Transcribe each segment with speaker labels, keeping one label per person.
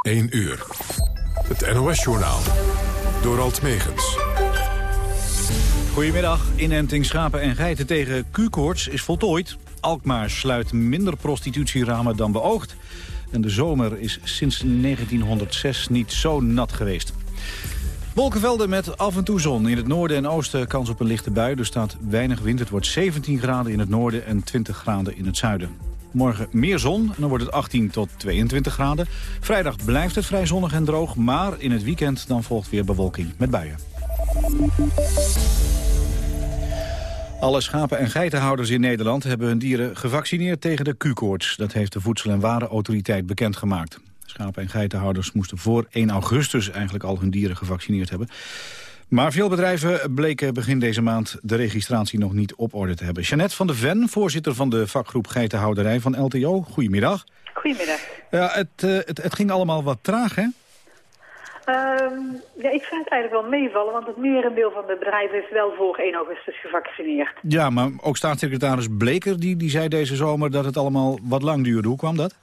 Speaker 1: 1 uur. Het NOS-journaal. Door Alt Megens.
Speaker 2: Goedemiddag. Inenting schapen en geiten tegen Q-koorts is voltooid. Alkmaar sluit minder prostitutieramen dan beoogd. En de zomer is sinds 1906 niet zo nat geweest. Wolkenvelden met af en toe zon. In het noorden en oosten kans op een lichte bui. Er staat weinig wind. Het wordt 17 graden in het noorden en 20 graden in het zuiden. Morgen meer zon en dan wordt het 18 tot 22 graden. Vrijdag blijft het vrij zonnig en droog, maar in het weekend dan volgt weer bewolking met buien. Alle schapen- en geitenhouders in Nederland hebben hun dieren gevaccineerd tegen de Q-koorts. Dat heeft de Voedsel- en Warenautoriteit bekendgemaakt. Schapen- en geitenhouders moesten voor 1 augustus eigenlijk al hun dieren gevaccineerd hebben. Maar veel bedrijven bleken begin deze maand de registratie nog niet op orde te hebben. Jeannette van de Ven, voorzitter van de vakgroep Geitenhouderij van LTO. Goedemiddag.
Speaker 3: Goedemiddag.
Speaker 2: Ja, het, uh, het, het, ging allemaal wat traag, hè?
Speaker 3: Um, ja, ik vind het eigenlijk wel meevallen, want het merendeel van de bedrijven is wel voor 1 augustus gevaccineerd.
Speaker 2: Ja, maar ook staatssecretaris Bleker die, die zei deze zomer dat het allemaal wat lang duurde. Hoe kwam dat?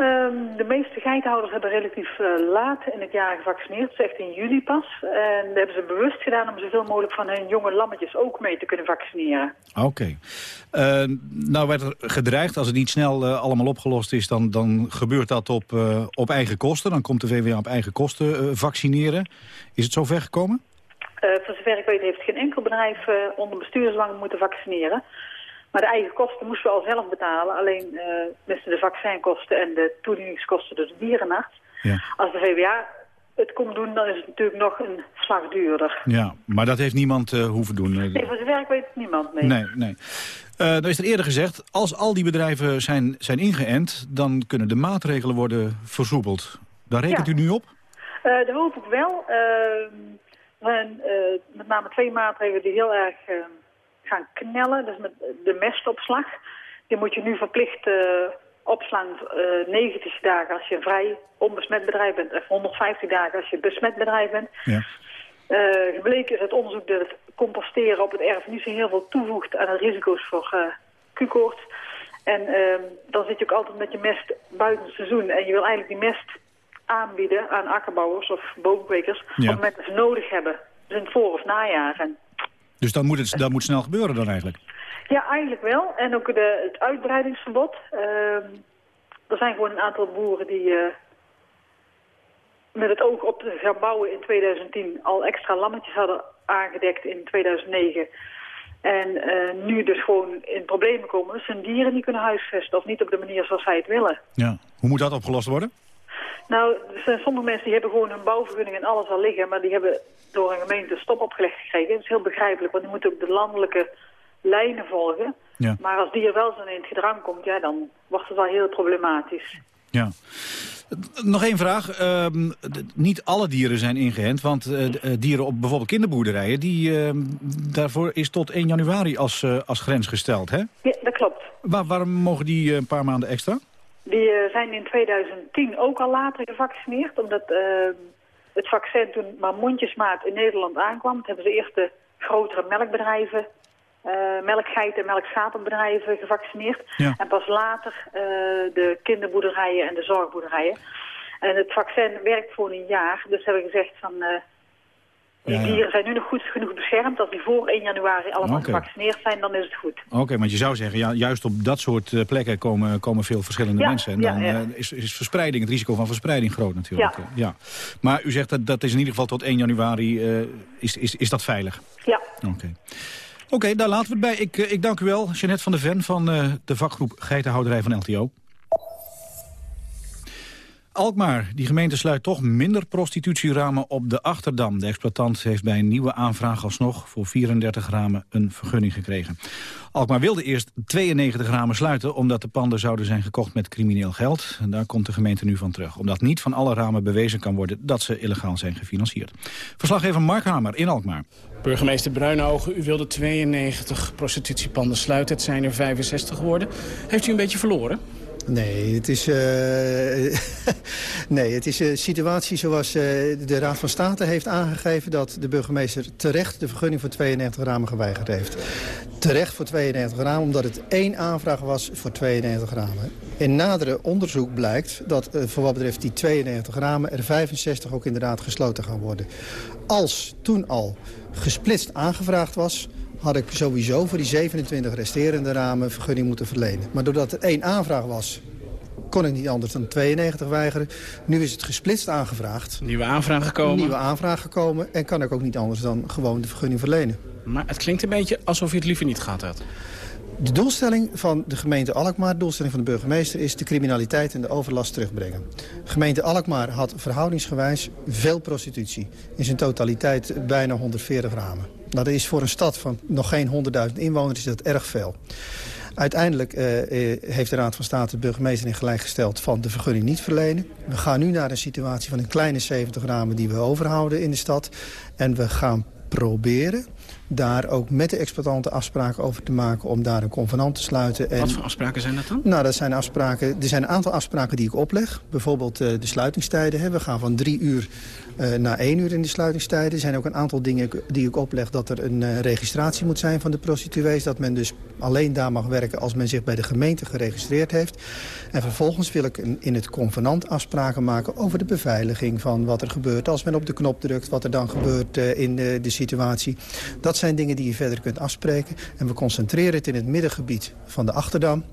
Speaker 3: Um, de meeste geitenhouders hebben relatief uh, laat in het jaar gevaccineerd. Dat is echt in juli pas. En dat hebben ze bewust gedaan om zoveel mogelijk van hun jonge lammetjes ook mee te kunnen vaccineren.
Speaker 2: Oké. Okay. Uh, nou werd er gedreigd, als het niet snel uh, allemaal opgelost is... dan, dan gebeurt dat op, op eigen kosten. Dan komt de VWA op eigen kosten vaccineren. Is het zover gekomen?
Speaker 3: voor zover ik weet heeft geen enkel bedrijf onder bestuurslang moeten vaccineren. Maar de eigen kosten moesten we al zelf betalen. Alleen uh, de vaccinkosten en de toedieningskosten door de dierenarts. Ja. Als de VWA het komt doen, dan is het natuurlijk nog een slag duurder.
Speaker 2: Ja, maar dat heeft niemand uh, hoeven doen.
Speaker 3: Nee, voor zover ik weet niemand mee.
Speaker 2: Nee, nee. Uh, er is er eerder gezegd, als al die bedrijven zijn, zijn ingeënt... dan kunnen de maatregelen worden versoepeld. Daar rekent
Speaker 3: ja.
Speaker 2: u nu op?
Speaker 3: Uh, dat hoop ik wel. En, met name twee maatregelen die heel erg gaan knellen. Dus met de mestopslag. Die moet je nu verplicht uh, opslaan uh, 90 dagen als je een vrij onbesmet bedrijf bent. Of 150 dagen als je besmet bedrijf bent.
Speaker 2: Ja.
Speaker 3: Uh, gebleken is uit onderzoek dat het composteren op het erf niet zo heel veel toevoegt aan de risico's voor uh, Q-koorts. En uh, dan zit je ook altijd met je mest buiten het seizoen. En je wil eigenlijk die mest aanbieden aan akkerbouwers of boomkwekers...
Speaker 2: Ja.
Speaker 3: op het moment dat ze nodig hebben. Dus in het voor- of najaar. En
Speaker 2: dus dat moet, het, dat moet snel gebeuren dan eigenlijk?
Speaker 3: Ja, eigenlijk wel. En ook de, het uitbreidingsverbod. Uh, er zijn gewoon een aantal boeren die uh, met het oog op te gaan bouwen in 2010 al extra lammetjes hadden aangedekt in 2009. En uh, nu dus gewoon in problemen komen. Dus hun dieren niet kunnen huisvesten of niet op de manier zoals zij het willen.
Speaker 2: Ja. Hoe moet dat opgelost worden?
Speaker 3: Nou, er zijn sommige mensen die hebben gewoon hun bouwvergunning en alles al liggen. Maar die hebben door een gemeente stop opgelegd gekregen. Dat is heel begrijpelijk, want die moeten ook de landelijke lijnen volgen.
Speaker 2: Ja.
Speaker 3: Maar als die er wel zo in het gedrang komt, ja, dan wordt het wel heel problematisch.
Speaker 2: Ja. Nog één vraag. Uh, niet alle dieren zijn ingeënt, want uh, dieren op bijvoorbeeld kinderboerderijen... Die, uh, daarvoor is tot 1 januari als, uh, als grens gesteld, hè?
Speaker 3: Ja, dat klopt.
Speaker 2: Waar, waarom mogen die een paar maanden extra?
Speaker 3: Die zijn in 2010 ook al later gevaccineerd, omdat het vaccin toen maar mondjesmaat in Nederland aankwam. Toen hebben ze eerst de grotere melkbedrijven, uh, melkgeiten en melkschapenbedrijven gevaccineerd.
Speaker 2: Ja.
Speaker 3: En pas later de kinderboerderijen en de zorgboerderijen. En het vaccin werkt voor een jaar. Dus hebben we gezegd van... Uh, die dieren zijn nu nog goed genoeg beschermd. Als die voor 1 januari allemaal gevaccineerd zijn, dan is het goed.
Speaker 2: Oké, want je zou zeggen, ja, juist op dat soort eh, plekken komen, komen veel verschillende
Speaker 3: Ja,
Speaker 2: mensen. En dan
Speaker 3: ja.
Speaker 2: eh, is, is verspreiding, het risico van verspreiding groot natuurlijk.
Speaker 3: Ja.
Speaker 2: Ja. Maar u zegt dat dat is in ieder geval tot 1 januari, eh, is, is, is dat veilig?
Speaker 3: Ja,
Speaker 2: Oké. Oké, daar laten we het bij. Ik, ik dank u wel, Jeannette van der Ven van de vakgroep Geitenhouderij van LTO. Alkmaar, die gemeente sluit toch minder prostitutieramen op de Achterdam. De exploitant heeft bij een nieuwe aanvraag alsnog voor 34 ramen een vergunning gekregen. Alkmaar wilde eerst 92 ramen sluiten omdat de panden zouden zijn gekocht met crimineel geld. En daar komt de gemeente nu van terug. Omdat niet van alle ramen bewezen kan worden dat ze illegaal zijn gefinancierd. Verslaggever Mark Hamer in Alkmaar.
Speaker 4: Burgemeester Bruinogen, u wilde 92 prostitutiepanden sluiten. Het zijn er 65 geworden. Heeft u een beetje verloren?
Speaker 5: Nee, het is, eh, nee, het is een situatie zoals eh, de Raad van State heeft aangegeven... dat de burgemeester terecht de vergunning voor 92 ramen geweigerd heeft. Terecht voor 92 ramen, omdat het één aanvraag was voor 92 ramen. In nadere onderzoek blijkt dat voor wat betreft die 92 ramen... er 65 ook inderdaad gesloten gaan worden. Als toen al gesplitst aangevraagd was had ik sowieso voor die 27 resterende ramen vergunning moeten verlenen. Maar doordat er één aanvraag was, kon ik niet anders dan 92 weigeren. Nu is het gesplitst aangevraagd.
Speaker 4: Nieuwe aanvraag gekomen.
Speaker 5: Nieuwe aanvraag gekomen en kan ik ook niet anders dan gewoon de vergunning verlenen.
Speaker 4: Maar het klinkt een beetje alsof je het liever niet gehad had.
Speaker 5: De doelstelling van de gemeente Alkmaar, de doelstelling van de burgemeester... is de criminaliteit en de overlast terugbrengen. De gemeente Alkmaar had verhoudingsgewijs veel prostitutie. In zijn totaliteit bijna 140 ramen. Dat is voor een stad van nog geen 100.000 inwoners is dat erg veel. Uiteindelijk uh, heeft de Raad van State de burgemeester in gelijk gesteld van de vergunning niet verlenen. We gaan nu naar een situatie van een kleine 70 ramen die we overhouden in de stad. En we gaan proberen daar ook met de exploitanten afspraken over te maken... om daar een convenant te sluiten.
Speaker 4: En... Wat voor afspraken zijn dat dan?
Speaker 5: Nou, dat zijn afspraken, er zijn een aantal afspraken die ik opleg. Bijvoorbeeld uh, de sluitingstijden. We gaan van drie uur uh, naar één uur in de sluitingstijden. Er zijn ook een aantal dingen die ik opleg dat er een uh, registratie moet zijn van de prostituees. Dat men dus alleen daar mag werken als men zich bij de gemeente geregistreerd heeft. En vervolgens wil ik in het convenant afspraken maken over de beveiliging van wat er gebeurt. Als men op de knop drukt, wat er dan gebeurt in de situatie. Dat zijn dingen die je verder kunt afspreken. En we concentreren het in het middengebied van de Achterdam.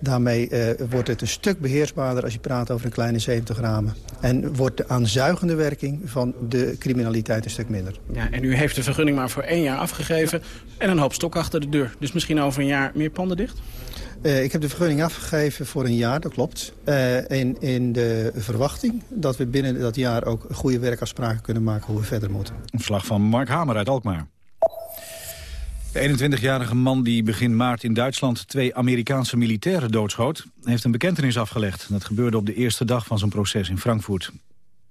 Speaker 5: Daarmee uh, wordt het een stuk beheersbaarder als je praat over een kleine 70 ramen. En wordt de aanzuigende werking van de criminaliteit een stuk minder.
Speaker 4: Ja, en u heeft de vergunning maar voor één jaar afgegeven... en een hoop stok achter de deur. Dus misschien over een jaar meer panden dicht?
Speaker 5: Uh, ik heb de vergunning afgegeven voor een jaar, dat klopt. Uh, in, in de verwachting dat we binnen dat jaar ook goede werkafspraken kunnen maken hoe we verder moeten.
Speaker 2: Een slag van Mark Hamer uit Alkmaar. De 21-jarige man die begin maart in Duitsland twee Amerikaanse militairen doodschoot... heeft een bekentenis afgelegd. Dat gebeurde op de eerste dag van zijn proces in Frankfurt.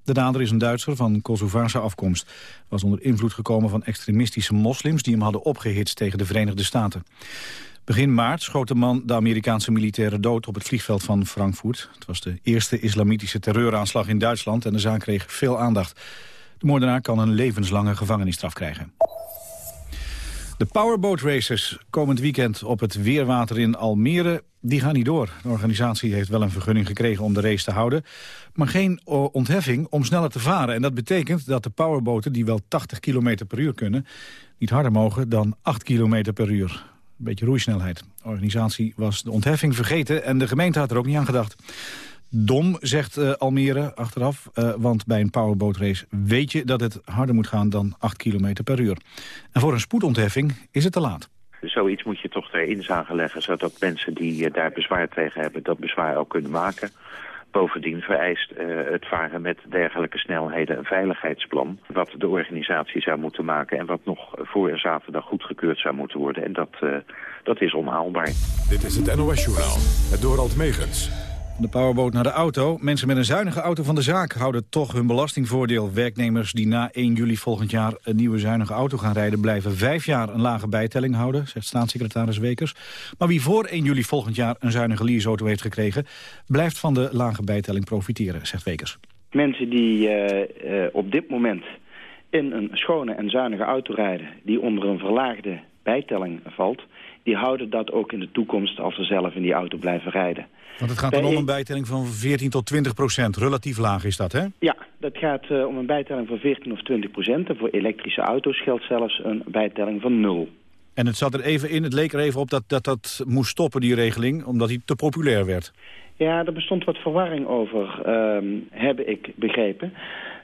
Speaker 2: De dader is een Duitser van Kosovaarse afkomst. Was onder invloed gekomen van extremistische moslims... die hem hadden opgehitst tegen de Verenigde Staten. Begin maart schoot de man de Amerikaanse militairen dood op het vliegveld van Frankfurt. Het was de eerste islamitische terreuraanslag in Duitsland en de zaak kreeg veel aandacht. De moordenaar kan een levenslange gevangenisstraf krijgen. De powerboat races komend weekend op het Weerwater in Almere, die gaan niet door. De organisatie heeft wel een vergunning gekregen om de race te houden, maar geen ontheffing om sneller te varen. En dat betekent dat de powerboten, die wel 80 km per uur kunnen, niet harder mogen dan 8 km per uur. Een beetje roeisnelheid. De organisatie was de ontheffing vergeten en de gemeente had er ook niet aan gedacht. Dom, zegt uh, Almere achteraf, uh, want bij een powerbootrace weet je dat het harder moet gaan dan 8 km per uur. En voor een spoedontheffing is het te laat.
Speaker 6: Zoiets moet je toch erin zagen leggen, zodat mensen die uh, daar bezwaar tegen hebben dat bezwaar ook kunnen maken. Bovendien vereist het varen met dergelijke snelheden een veiligheidsplan... wat de organisatie zou moeten maken en wat nog voor een zaterdag goedgekeurd zou moeten worden. En dat, dat is onhaalbaar.
Speaker 1: Dit is het NOS Journaal, het Dorald Megens.
Speaker 2: De powerboot naar de auto. Mensen met een zuinige auto van de zaak houden toch hun belastingvoordeel. Werknemers die na 1 juli volgend jaar een nieuwe zuinige auto gaan rijden... blijven vijf jaar een lage bijtelling houden, zegt staatssecretaris Wekers. Maar wie voor 1 juli volgend jaar een zuinige leaseauto heeft gekregen... blijft van de lage bijtelling profiteren, zegt Wekers.
Speaker 7: Mensen die uh, uh, op dit moment in een schone en zuinige auto rijden... die onder een verlaagde bijtelling valt... die houden dat ook in de toekomst als ze zelf in die auto blijven rijden.
Speaker 2: Want het gaat dan om een bijtelling van 14 tot 20 procent. Relatief laag is dat, hè?
Speaker 7: Ja, dat gaat uh, om een bijtelling van 14 of 20 procent. En voor elektrische auto's geldt zelfs een bijtelling van nul.
Speaker 2: En het zat er even in, het leek er even op dat dat, dat moest stoppen, die regeling, omdat die te populair werd.
Speaker 7: Ja, er bestond wat verwarring over, uh, heb ik begrepen.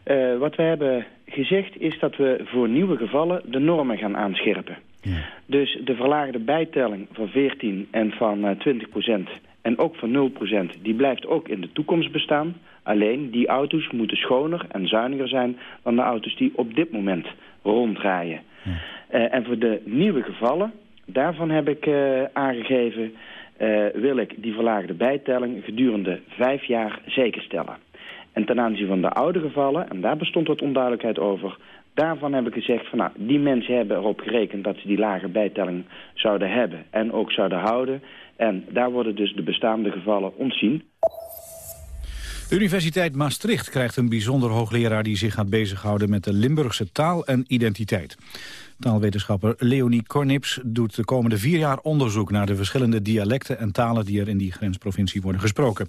Speaker 7: Uh, wat we hebben gezegd is dat we voor nieuwe gevallen de normen gaan aanscherpen. Ja. Dus de verlaagde bijtelling van 14 en van uh, 20 procent en ook van 0%, die blijft ook in de toekomst bestaan. Alleen die auto's moeten schoner en zuiniger zijn dan de auto's die op dit moment rondrijden. Ja. Uh, en voor de nieuwe gevallen, daarvan heb ik uh, aangegeven... Uh, wil ik die verlaagde bijtelling gedurende vijf jaar zekerstellen. En ten aanzien van de oude gevallen, en daar bestond wat onduidelijkheid over... daarvan heb ik gezegd van nou, die mensen hebben erop gerekend dat ze die lage bijtelling zouden hebben en ook zouden houden... En daar worden dus de bestaande gevallen ontzien.
Speaker 2: Universiteit Maastricht krijgt een bijzonder hoogleraar... die zich gaat bezighouden met de Limburgse taal en identiteit. Taalwetenschapper Leonie Kornips doet de komende vier jaar onderzoek... naar de verschillende dialecten en talen die er in die grensprovincie worden gesproken.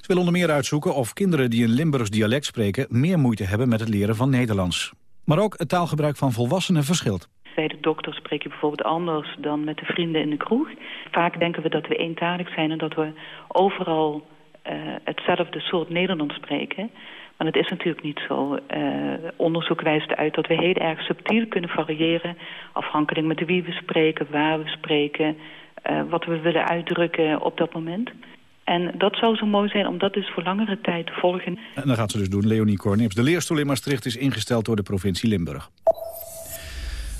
Speaker 2: Ze wil onder meer uitzoeken of kinderen die een Limburgs dialect spreken... meer moeite hebben met het leren van Nederlands. Maar ook het taalgebruik van volwassenen verschilt.
Speaker 8: Bij de dokter spreek je bijvoorbeeld anders dan met de vrienden in de kroeg. Vaak denken we dat we eentalig zijn en dat we overal uh, hetzelfde soort Nederlands spreken. Maar dat is natuurlijk niet zo. Uh, onderzoek wijst uit dat we heel erg subtiel kunnen variëren... afhankelijk met wie we spreken, waar we spreken... Uh, wat we willen uitdrukken op dat moment. En dat zou zo mooi zijn om dat dus voor langere tijd te volgen.
Speaker 2: En dat gaat ze dus doen, Leonie Cornips. De leerstoel in Maastricht is ingesteld door de provincie Limburg.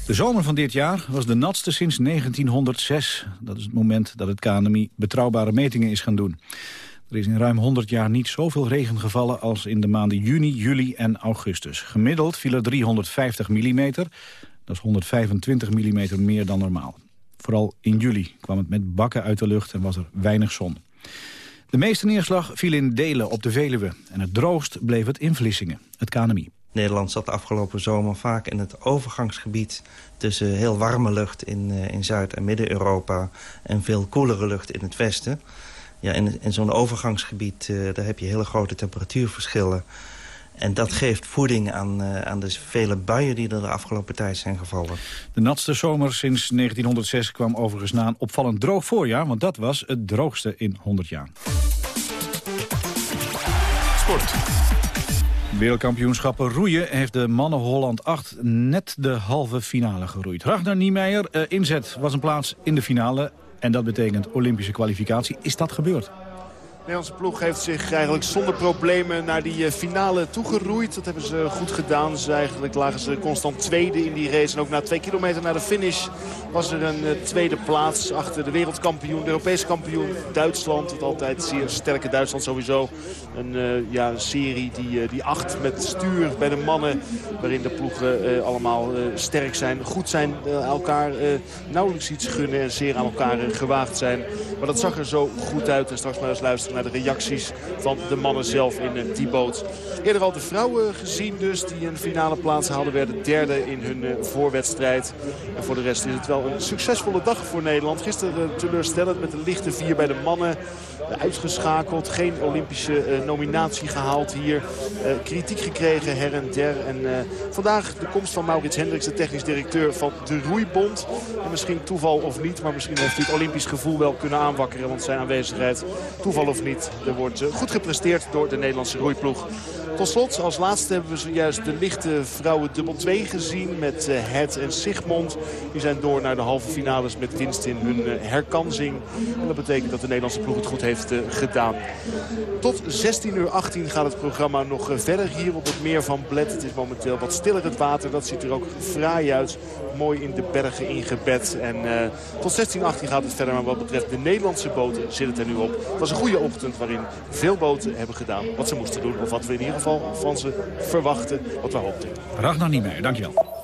Speaker 2: De zomer van dit jaar was de natste sinds 1906. Dat is het moment dat het KNMI betrouwbare metingen is gaan doen. Er is in ruim 100 jaar niet zoveel regen gevallen als in de maanden juni, juli en augustus. Gemiddeld viel er 350 mm, dat is 125 mm meer dan normaal. Vooral in juli kwam het met bakken uit de lucht en was er weinig zon. De meeste neerslag viel in delen op de Veluwe en het droogst bleef het in Vlissingen, het KNMI.
Speaker 9: Nederland zat de afgelopen zomer vaak in het overgangsgebied... tussen heel warme lucht in, uh, in Zuid- en Midden-Europa... en veel koelere lucht in het westen. Ja, in, in zo'n overgangsgebied uh, daar heb je hele grote temperatuurverschillen. En dat geeft voeding aan, uh, aan de vele buien die er de afgelopen tijd zijn gevallen.
Speaker 2: De natste zomer sinds 1906 kwam overigens na een opvallend droog voorjaar... want dat was het droogste in 100 jaar.
Speaker 1: Sport.
Speaker 2: Wereldkampioenschappen roeien heeft de mannen Holland 8 net de halve finale geroeid. Ragnar Niemeyer, uh, inzet was een plaats in de finale en dat betekent Olympische kwalificatie. Is dat gebeurd?
Speaker 10: De Nederlandse ploeg heeft zich eigenlijk zonder problemen naar die finale toegeroeid. Dat hebben ze goed gedaan. Ze eigenlijk lagen ze constant tweede in die race. En ook na twee kilometer naar de finish was er een tweede plaats achter de wereldkampioen, de Europese kampioen Duitsland. Het altijd zeer sterke Duitsland sowieso. Een uh, ja, serie die, die acht met stuur bij de mannen. Waarin de ploegen allemaal sterk zijn, goed zijn, elkaar nauwelijks iets gunnen en zeer aan elkaar gewaagd zijn. Maar dat zag er zo goed uit. En straks maar eens luisteren naar de reacties van de mannen zelf in die boot. Eerder al de vrouwen gezien dus die een finale plaats haalden. Werden derde in hun voorwedstrijd. En voor de rest is het wel een succesvolle dag voor Nederland. Gisteren teleurstellend met de lichte vier bij de mannen. Uitgeschakeld, geen Olympische nominatie gehaald hier. kritiek gekregen her en der. En vandaag de komst van Maurits Hendricks, de technisch directeur van de Roeibond. En misschien toeval of niet, maar misschien heeft hij het Olympisch gevoel wel kunnen aanwakkeren. Want zijn aanwezigheid, toeval of er wordt goed gepresteerd door de Nederlandse roeiploeg. Tot slot, als laatste hebben we zojuist de lichte vrouwen dubbel 2 gezien met uh, Het en Sigmond. Die zijn door naar de halve finales met winst in hun uh, herkansing. En dat betekent dat de Nederlandse ploeg het goed heeft gedaan. Tot 16 uur 18 gaat het programma nog verder hier op het meer van Bled. Het is momenteel wat stiller het water. Dat ziet er ook fraai uit. Mooi in de bergen ingebed. En tot 16 uur 18 gaat het verder. Maar wat betreft de Nederlandse boten zit het er nu op. Het was een goede ochtend waarin veel boten hebben gedaan wat ze moesten doen. Of wat we in ieder geval van ze verwachten wat we hoopten.
Speaker 2: Ragnar niet meer, dankjewel.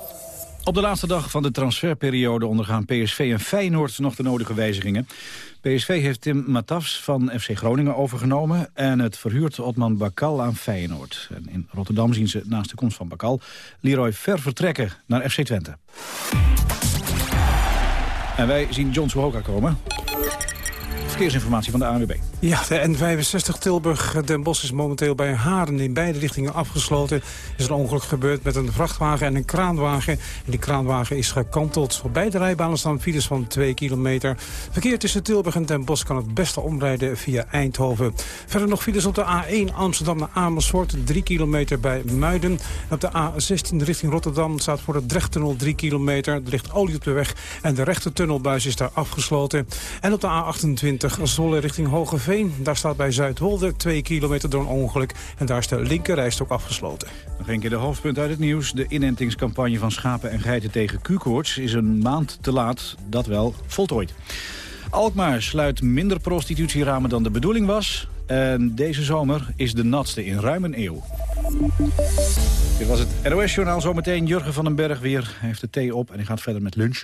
Speaker 2: Op de laatste dag van de transferperiode ondergaan PSV en Feyenoord nog de nodige wijzigingen. PSV heeft Tim Matafs van FC Groningen overgenomen... en het verhuurt Otman Bakal aan Feyenoord. En in Rotterdam zien ze naast de komst van Bakal... Leroy Ver vertrekken naar FC Twente. En wij zien John Suhoka komen. Verkeersinformatie van de ANWB.
Speaker 11: Ja, de N65 Tilburg-Den Bosch is momenteel bij Haren in beide richtingen afgesloten. Er is een ongeluk gebeurd met een vrachtwagen en een kraanwagen. En die kraanwagen is gekanteld. Op beide rijbanen staan files van 2 kilometer. Verkeer tussen Tilburg en Den Bosch kan het beste omrijden via Eindhoven. Verder nog files op de A1 Amsterdam naar Amersfoort. 3 kilometer bij Muiden. En op de A16 richting Rotterdam staat voor de Drechttunnel 3 kilometer. Er ligt olie op de weg en de rechte tunnelbuis is daar afgesloten. En op de A28 Zolle richting Hogeveen. Daar staat bij Zuidwolde 2 kilometer door een ongeluk. En daar is de linkerrijstok afgesloten.
Speaker 2: Nog een keer de hoofdpunt uit het nieuws. De inentingscampagne van schapen en geiten tegen Q-koorts is een maand te laat, dat wel, voltooid. Alkmaar sluit minder prostitutieramen dan de bedoeling was. En deze zomer is de natste in ruim een eeuw. Dit was het NOS-journaal. Zometeen Jurgen van den Berg weer. Hij heeft de thee op en hij gaat verder met lunch.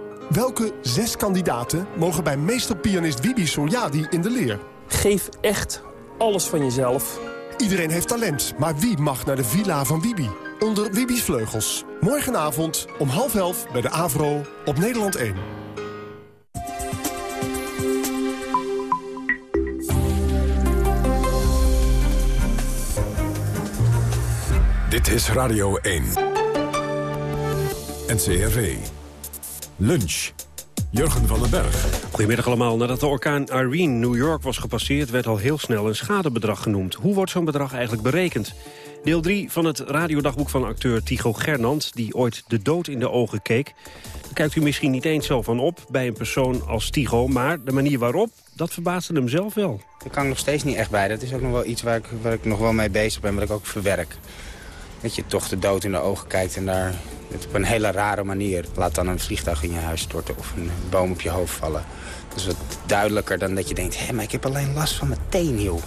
Speaker 12: Welke zes kandidaten mogen bij meesterpianist Wibi Soljadi in de leer?
Speaker 13: Geef echt alles van jezelf.
Speaker 12: Iedereen heeft talent, maar wie mag naar de villa van Wibi? Onder Wibi's Vleugels. Morgenavond om half elf bij de Avro op Nederland 1.
Speaker 1: Dit is Radio 1. NCRV. Lunch. Jurgen van den Berg.
Speaker 14: Goedemiddag allemaal. Nadat de orkaan Irene New York was gepasseerd... werd al heel snel een schadebedrag genoemd. Hoe wordt zo'n bedrag eigenlijk berekend? Deel 3 van het radiodagboek van acteur Tycho Gernand... die ooit de dood in de ogen keek. Daar kijkt u misschien niet eens zo van op bij een persoon als Tycho... maar de manier waarop, dat verbaasde hem zelf wel.
Speaker 15: Daar kan ik nog steeds niet echt bij. Dat is ook nog wel iets waar ik, waar ik nog wel mee bezig ben, wat ik ook verwerk. Dat je toch de dood in de ogen kijkt en daar het op een hele rare manier... laat dan een vliegtuig in je huis storten of een boom op je hoofd vallen. Dat is wat duidelijker dan dat je denkt... hé, maar ik heb alleen last van mijn teen, joh.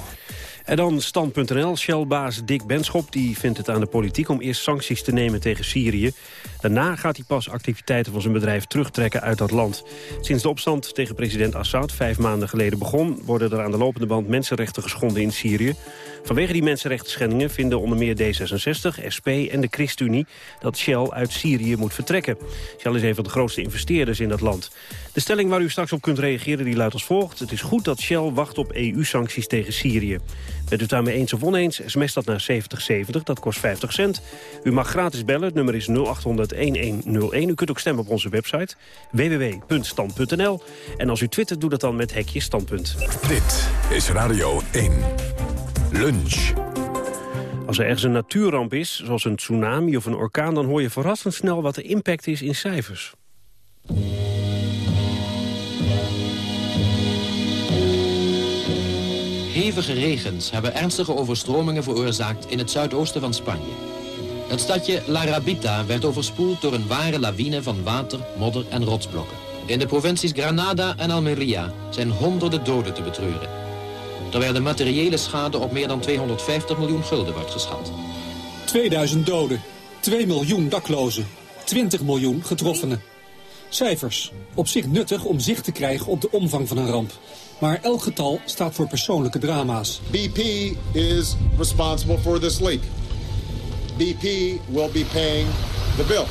Speaker 14: En dan stand.nl, Shell-baas Dick Benschop die vindt het aan de politiek om eerst sancties te nemen tegen Syrië. Daarna gaat hij pas activiteiten van zijn bedrijf terugtrekken uit dat land. Sinds de opstand tegen president Assad vijf maanden geleden begon... worden er aan de lopende band mensenrechten geschonden in Syrië. Vanwege die mensenrechten vinden onder meer D66, SP en de ChristenUnie... dat Shell uit Syrië moet vertrekken. Shell is een van de grootste investeerders in dat land. De stelling waar u straks op kunt reageren die luidt als volgt. Het is goed dat Shell wacht op EU-sancties tegen Syrië. Bent u daarmee eens of oneens, sms dat naar 7070, dat kost 50 cent. U mag gratis bellen, het nummer is 0800-1101. U kunt ook stemmen op onze website www.stand.nl. En als u twittert, doe dat dan met hekje standpunt.
Speaker 1: Dit is Radio 1. Lunch.
Speaker 14: Als er ergens een natuurramp is, zoals een tsunami of een orkaan... dan hoor je verrassend snel wat de impact is in cijfers.
Speaker 16: Hevige regens hebben ernstige overstromingen veroorzaakt in het zuidoosten van Spanje. Het stadje La Rabita werd overspoeld door een ware lawine van water, modder en rotsblokken. In de provincies Granada en Almeria zijn honderden doden te betreuren. Terwijl de materiële schade op meer dan 250 miljoen gulden wordt geschat.
Speaker 17: 2000 doden, 2 miljoen daklozen, 20 miljoen getroffenen. Cijfers. Op zich nuttig om zicht te krijgen op de omvang van een ramp. Maar elk getal staat voor persoonlijke drama's.
Speaker 18: BP is responsible for this leak. BP will be paying the bill.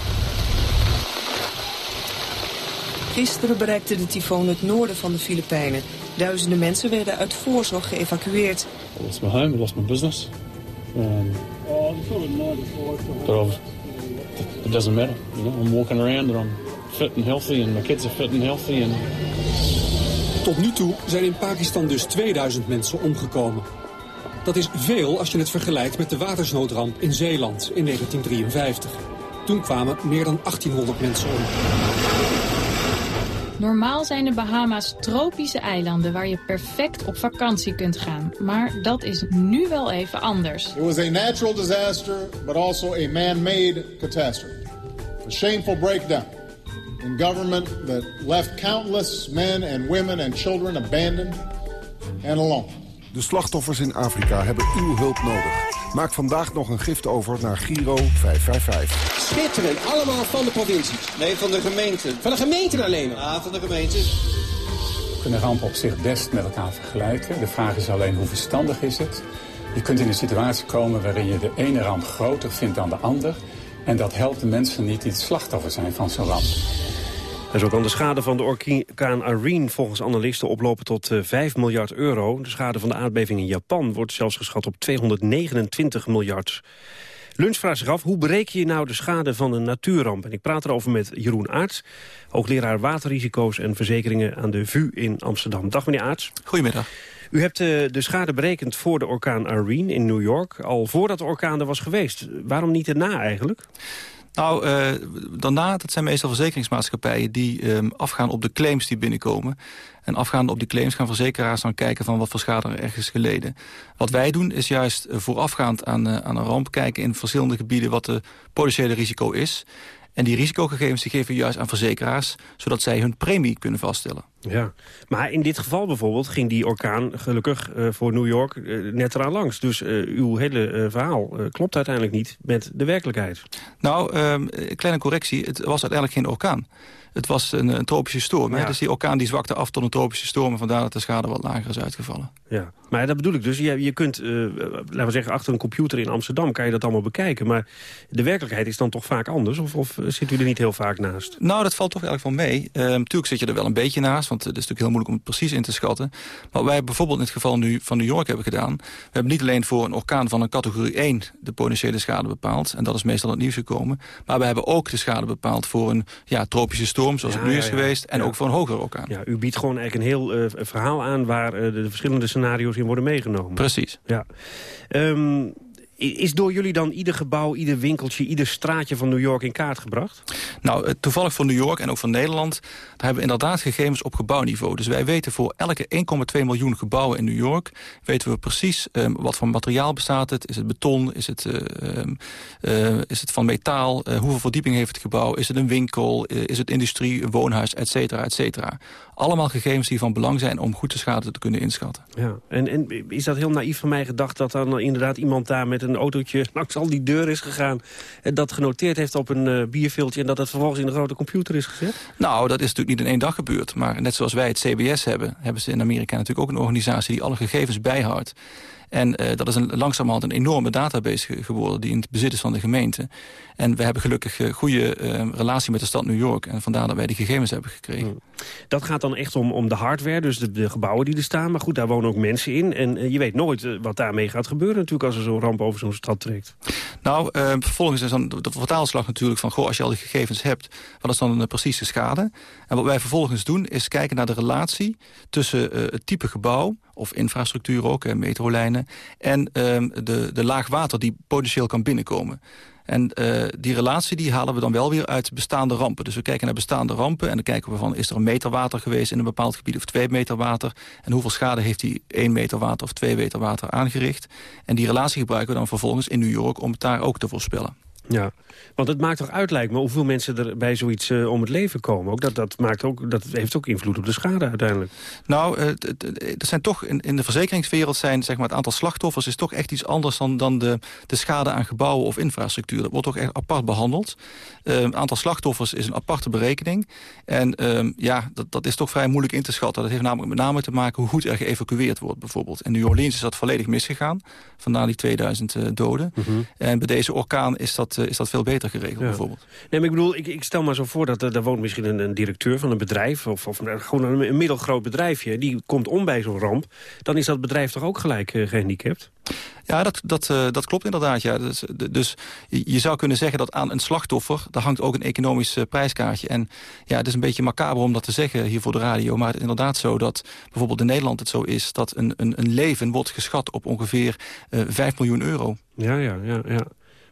Speaker 19: Gisteren bereikte de tyfoon het noorden van de Filipijnen. Duizenden mensen werden uit voorzorg geëvacueerd.
Speaker 20: I lost my home, I lost my business. Um, but I've, it doesn't matter. You know, I'm walking around and I'm fit and healthy and my kids are fit and healthy. And...
Speaker 17: Tot nu toe zijn in Pakistan dus 2000 mensen omgekomen. Dat is veel als je het vergelijkt met de watersnoodramp in Zeeland in 1953. Toen kwamen meer dan 1800 mensen om.
Speaker 21: Normaal zijn de Bahama's tropische eilanden waar je perfect op vakantie kunt gaan. Maar dat is nu wel even anders.
Speaker 18: It was a natural disaster, but also a man-made catastrophe. A shameful breakdown in government that left countless men and women and children abandoned and alone.
Speaker 22: De slachtoffers in Afrika hebben uw hulp nodig. Maak vandaag nog een gift over naar Giro 555.
Speaker 23: Schitterend, allemaal van de provincies. Nee, van de gemeenten. Van de gemeenten alleen maar? Ah, van de gemeentes.
Speaker 24: We kunnen rampen op zich best met elkaar vergelijken. De vraag is alleen hoe verstandig is het. Je kunt in een situatie komen waarin je de ene ramp groter vindt dan de ander. En dat helpt de mensen niet die het slachtoffer zijn van zo'n ramp.
Speaker 14: En zo kan de schade van de orkaan Irene volgens analisten oplopen tot 5 miljard euro. De schade van de aardbeving in Japan wordt zelfs geschat op 229 miljard. Lunch vraagt zich af, hoe bereken je nou de schade van een natuurramp? En ik praat erover met Jeroen Aarts, hoogleraar waterrisico's en verzekeringen aan de VU in Amsterdam. Dag meneer Aarts.
Speaker 25: Goedemiddag.
Speaker 14: U hebt uh, de schade berekend voor de orkaan Irene in New York, al voordat de orkaan er was geweest. Waarom niet erna eigenlijk?
Speaker 26: Nou, uh, daarna, dat zijn meestal verzekeringsmaatschappijen... die um, afgaan op de claims die binnenkomen. En afgaande op die claims gaan verzekeraars dan kijken... van wat voor schade er ergens geleden. Wat wij doen is juist voorafgaand aan, uh, aan een ramp kijken... in verschillende gebieden wat de potentiële risico is... En die risicogegevens die geven we juist aan verzekeraars... zodat zij hun premie kunnen vaststellen.
Speaker 14: Ja, maar in dit geval bijvoorbeeld ging die orkaan gelukkig uh, voor New York uh, net eraan langs. Dus uh, uw hele verhaal klopt uiteindelijk niet met de werkelijkheid.
Speaker 26: Nou, um, kleine correctie, het was uiteindelijk geen orkaan. Het was een, een tropische storm. Ja. Dus die orkaan die zwakte af tot een tropische storm... en vandaar dat de schade wat lager is uitgevallen.
Speaker 14: Ja, maar dat bedoel ik dus. Je, je kunt, laten we zeggen, achter een computer in Amsterdam... kan je dat allemaal bekijken. Maar de werkelijkheid is dan toch vaak anders? Of, of zit u er niet heel vaak naast?
Speaker 26: Nou, dat valt toch eigenlijk wel mee. Uh, natuurlijk zit je er wel een beetje naast want het is natuurlijk heel moeilijk om het precies in te schatten. Maar wat wij bijvoorbeeld in het geval nu van New York hebben gedaan... we hebben niet alleen voor een orkaan van een categorie 1 de potentiële schade bepaald... en dat is meestal het nieuws gekomen... maar we hebben ook de schade bepaald voor een ja, tropische storm, zoals het nu is geweest... en ook voor een hogere orkaan.
Speaker 14: Ja, u biedt gewoon eigenlijk een heel uh, verhaal aan... waar uh, de verschillende scenario's in worden meegenomen.
Speaker 26: Precies.
Speaker 14: Ja. Um, is door jullie dan ieder gebouw, ieder winkeltje, ieder straatje van New York in kaart gebracht?
Speaker 26: Nou, eh, toevallig voor New York en ook voor Nederland... daar hebben we inderdaad gegevens op gebouwniveau. Dus wij weten voor elke 1,2 miljoen gebouwen in New York... weten we precies um, wat voor materiaal bestaat het. Is het beton? Is het, uh, uh, is het van metaal? hoeveel verdieping heeft het gebouw? Is het een winkel? is het industrie, een woonhuis, et cetera, et cetera? Allemaal gegevens die van belang zijn om goed de schade te kunnen inschatten.
Speaker 14: Ja. En, en is dat heel naïef van mij gedacht... dat dan inderdaad iemand daar met een autootje langs al die deur is gegaan... en dat genoteerd heeft op een uh, bierviltje... en dat het vervolgens in een grote computer is gezet?
Speaker 26: Nou, dat is natuurlijk niet in één dag gebeurd. Maar net zoals wij het CBS hebben... hebben ze in Amerika natuurlijk ook een organisatie... die alle gegevens bijhoudt. En uh, dat is een, langzamerhand een enorme database geworden... die in het bezit is van de gemeente. En we hebben gelukkig een goede uh, relatie met de stad New York. En vandaar dat wij die gegevens hebben gekregen.
Speaker 14: Dat gaat dan echt om, om de hardware, dus de, gebouwen die er staan. Maar goed, daar wonen ook mensen in. En uh, je weet nooit wat daarmee gaat gebeuren natuurlijk... als er zo'n ramp over zo'n stad trekt.
Speaker 26: Nou, vervolgens is dan de vertaalslag natuurlijk van... goh, als je al die gegevens hebt, wat is dan precies de schade? En wat wij vervolgens doen, is kijken naar de relatie... tussen het type gebouw of infrastructuur ook, metrolijnen... en um, de, de laag water die potentieel kan binnenkomen. En uh, die relatie die halen we dan wel weer uit bestaande rampen. Dus we kijken naar bestaande rampen en dan kijken we van... is er een meter water geweest in een bepaald gebied of twee meter water... en hoeveel schade heeft die één meter water of twee meter water aangericht. En die relatie gebruiken we dan vervolgens in New York... om het daar ook te voorspellen.
Speaker 14: Ja, want het maakt toch uit, lijkt me, hoeveel mensen er bij zoiets uh, om het leven komen. Ook dat, dat, maakt ook, dat heeft ook invloed op de schade uiteindelijk.
Speaker 26: Nou, uh, er zijn toch in, in de verzekeringswereld zijn zeg maar, het aantal slachtoffers is toch echt iets anders dan, dan de, de schade aan gebouwen of infrastructuur. Dat wordt toch echt apart behandeld. Uh, het aantal slachtoffers is een aparte berekening. En ehm, ja, dat, dat is toch vrij moeilijk in te schatten. Dat heeft namelijk met name te maken hoe goed er geëvacueerd wordt bijvoorbeeld. In New Orleans is dat volledig misgegaan. Vandaar die 2000 doden. -hmm. En bij deze orkaan is dat, is dat veel beter geregeld bijvoorbeeld.
Speaker 14: Nee, maar ik bedoel, ik, ik stel maar zo voor dat er, daar woont misschien een, een, directeur van een bedrijf... of, of gewoon een, een, middelgroot bedrijfje, die komt om bij zo'n ramp... dan is dat bedrijf toch ook gelijk uh, gehandicapt?
Speaker 26: Ja, dat, dat, uh, dat klopt inderdaad. Ja. Dus, dus je zou kunnen zeggen dat aan een slachtoffer... daar hangt ook een economisch uh, prijskaartje. En ja, het is een beetje macaber om dat te zeggen hier voor de radio... maar het is inderdaad zo dat bijvoorbeeld in Nederland het zo is... dat een, een, een leven wordt geschat op ongeveer uh, 5 miljoen euro.
Speaker 14: Ja, ja, ja, ja.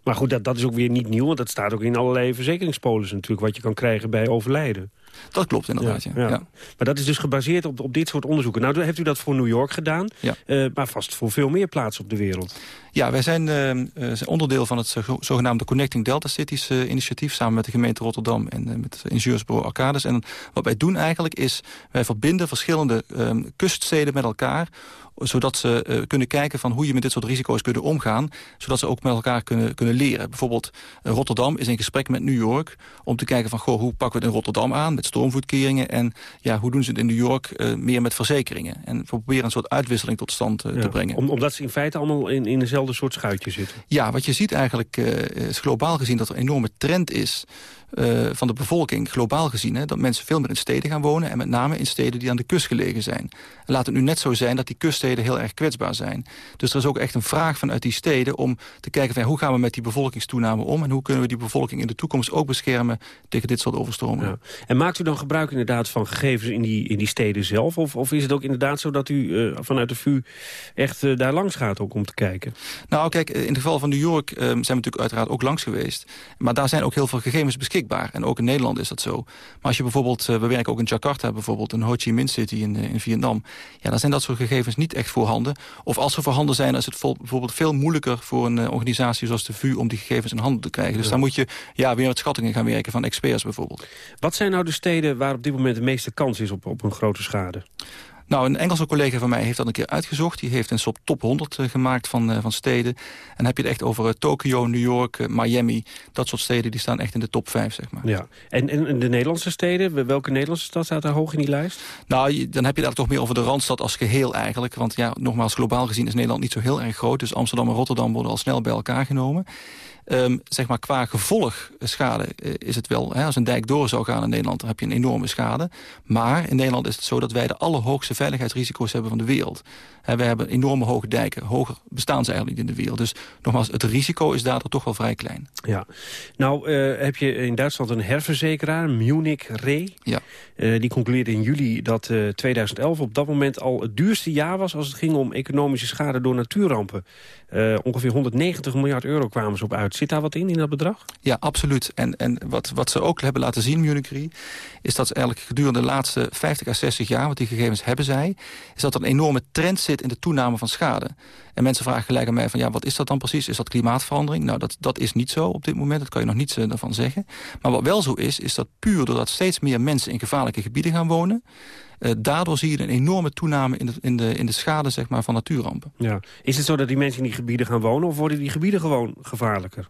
Speaker 14: Maar goed, dat, dat is ook weer niet nieuw, want dat staat ook in allerlei verzekeringspolissen natuurlijk... wat je kan krijgen bij overlijden.
Speaker 26: Dat klopt inderdaad, ja. ja. ja.
Speaker 14: Maar dat is dus gebaseerd op, op dit soort onderzoeken. Nou, heeft u dat voor New York gedaan,
Speaker 26: ja.
Speaker 14: uh, maar vast voor veel meer plaatsen op de wereld.
Speaker 26: Ja, wij zijn, uh, zijn onderdeel van het zogenaamde Connecting Delta Cities uh, initiatief... samen met de gemeente Rotterdam en met het ingenieursbureau Arcades. En wat wij doen eigenlijk is, wij verbinden verschillende ehm, kuststeden met elkaar zodat ze uh, kunnen kijken van hoe je met dit soort risico's kunnen omgaan. Zodat ze ook met elkaar kunnen, kunnen leren. Bijvoorbeeld uh, Rotterdam is in gesprek met New York... om te kijken van goh, hoe pakken we het in Rotterdam aan met stormvoetkeringen... en ja, hoe doen ze het in New York uh, meer met verzekeringen. En we proberen een soort uitwisseling tot stand ja, te brengen.
Speaker 14: Om, omdat ze in feite allemaal in, in dezelfde soort schuitje zitten.
Speaker 26: Ja, wat je ziet eigenlijk is globaal gezien dat er een enorme trend is eh, van de bevolking globaal gezien... Hè, dat mensen veel meer in steden gaan wonen... en met name in steden die aan de kust gelegen zijn. En laat het nu net zo zijn dat die kuststeden heel erg kwetsbaar zijn. Dus er is ook echt een vraag vanuit die steden om te kijken... Van, hoe gaan we met die bevolkingstoename om... en hoe kunnen we die bevolking in de toekomst ook beschermen... tegen dit soort overstromingen.
Speaker 14: Ja. En maakt u dan gebruik inderdaad van gegevens in die, in die steden zelf? Of, of is het ook inderdaad zo dat u uh, vanuit de VU echt uh, daar langs gaat ook om te kijken?
Speaker 26: Nou kijk, in het geval van New York uh, zijn we natuurlijk uiteraard ook langs geweest. Maar daar zijn ook heel veel gegevens beschikbaar. En ook in Nederland is dat zo. Maar als je bijvoorbeeld, we werken ook in Jakarta bijvoorbeeld... in Ho Chi Minh City in, in Vietnam. Ja, daar zijn dat soort gegevens niet echt voorhanden. Of als ze voorhanden zijn, is het bijvoorbeeld veel moeilijker... voor een organisatie zoals de VU om die gegevens in handen te krijgen. Dus ja. daar moet je ja, weer met schattingen gaan werken van experts bijvoorbeeld.
Speaker 14: Wat zijn nou de steden waar op dit moment de meeste kans is op, op een grote schade?
Speaker 26: Nou, een Engelse collega van mij heeft dat een keer uitgezocht. Die heeft een soort top 100 uh, gemaakt van, uh, van steden. En heb je het echt over uh, Tokio, New York, Miami. Dat soort steden die staan echt in de top 5, zeg maar.
Speaker 14: Ja. En, en de Nederlandse steden? Welke Nederlandse stad staat daar hoog in die lijst?
Speaker 26: Nou, dan heb je daar toch meer over de Randstad als geheel eigenlijk. Want ja, nogmaals, globaal gezien is Nederland niet zo heel erg groot. Dus Amsterdam en Rotterdam worden al snel bij elkaar genomen. Um, zeg maar qua gevolgschade uh, is het wel... Hè, als een dijk door zou gaan in Nederland, dan heb je een enorme schade. Maar in Nederland is het zo dat wij de allerhoogste veiligheidsrisico's hebben van de wereld. Hè, wij hebben enorme hoge dijken. Hoger bestaan ze eigenlijk niet in de wereld. Dus nogmaals, het risico is daardoor toch wel vrij klein.
Speaker 14: Ja. Nou uh, heb je in Duitsland een herverzekeraar, Munich Re.
Speaker 26: Ja.
Speaker 14: Uh, die concludeerde in juli dat 2011 op dat moment al het duurste jaar was... als het ging om economische schade door natuurrampen. ongeveer 190 miljard euro kwamen ze op uit. Zit daar wat in, in dat bedrag?
Speaker 26: Ja, absoluut. En, en wat, wat ze ook hebben laten zien, Munich is dat eigenlijk gedurende de laatste 50 à 60 jaar... want die gegevens hebben zij... is dat er een enorme trend zit in de toename van schade. En mensen vragen gelijk aan mij van... ja, wat is dat dan precies? Is dat klimaatverandering? Nou, dat, dat is niet zo op dit moment. Dat kan je nog niets uh, ervan zeggen. Maar wat wel zo is, is dat puur doordat steeds meer mensen... in gevaarlijke gebieden gaan wonen... Uh, daardoor zie je een enorme toename in de, in de, in de schade zeg maar, van natuurrampen.
Speaker 14: Ja. Is het zo dat die mensen in die gebieden gaan wonen... of worden die gebieden gewoon gevaarlijker?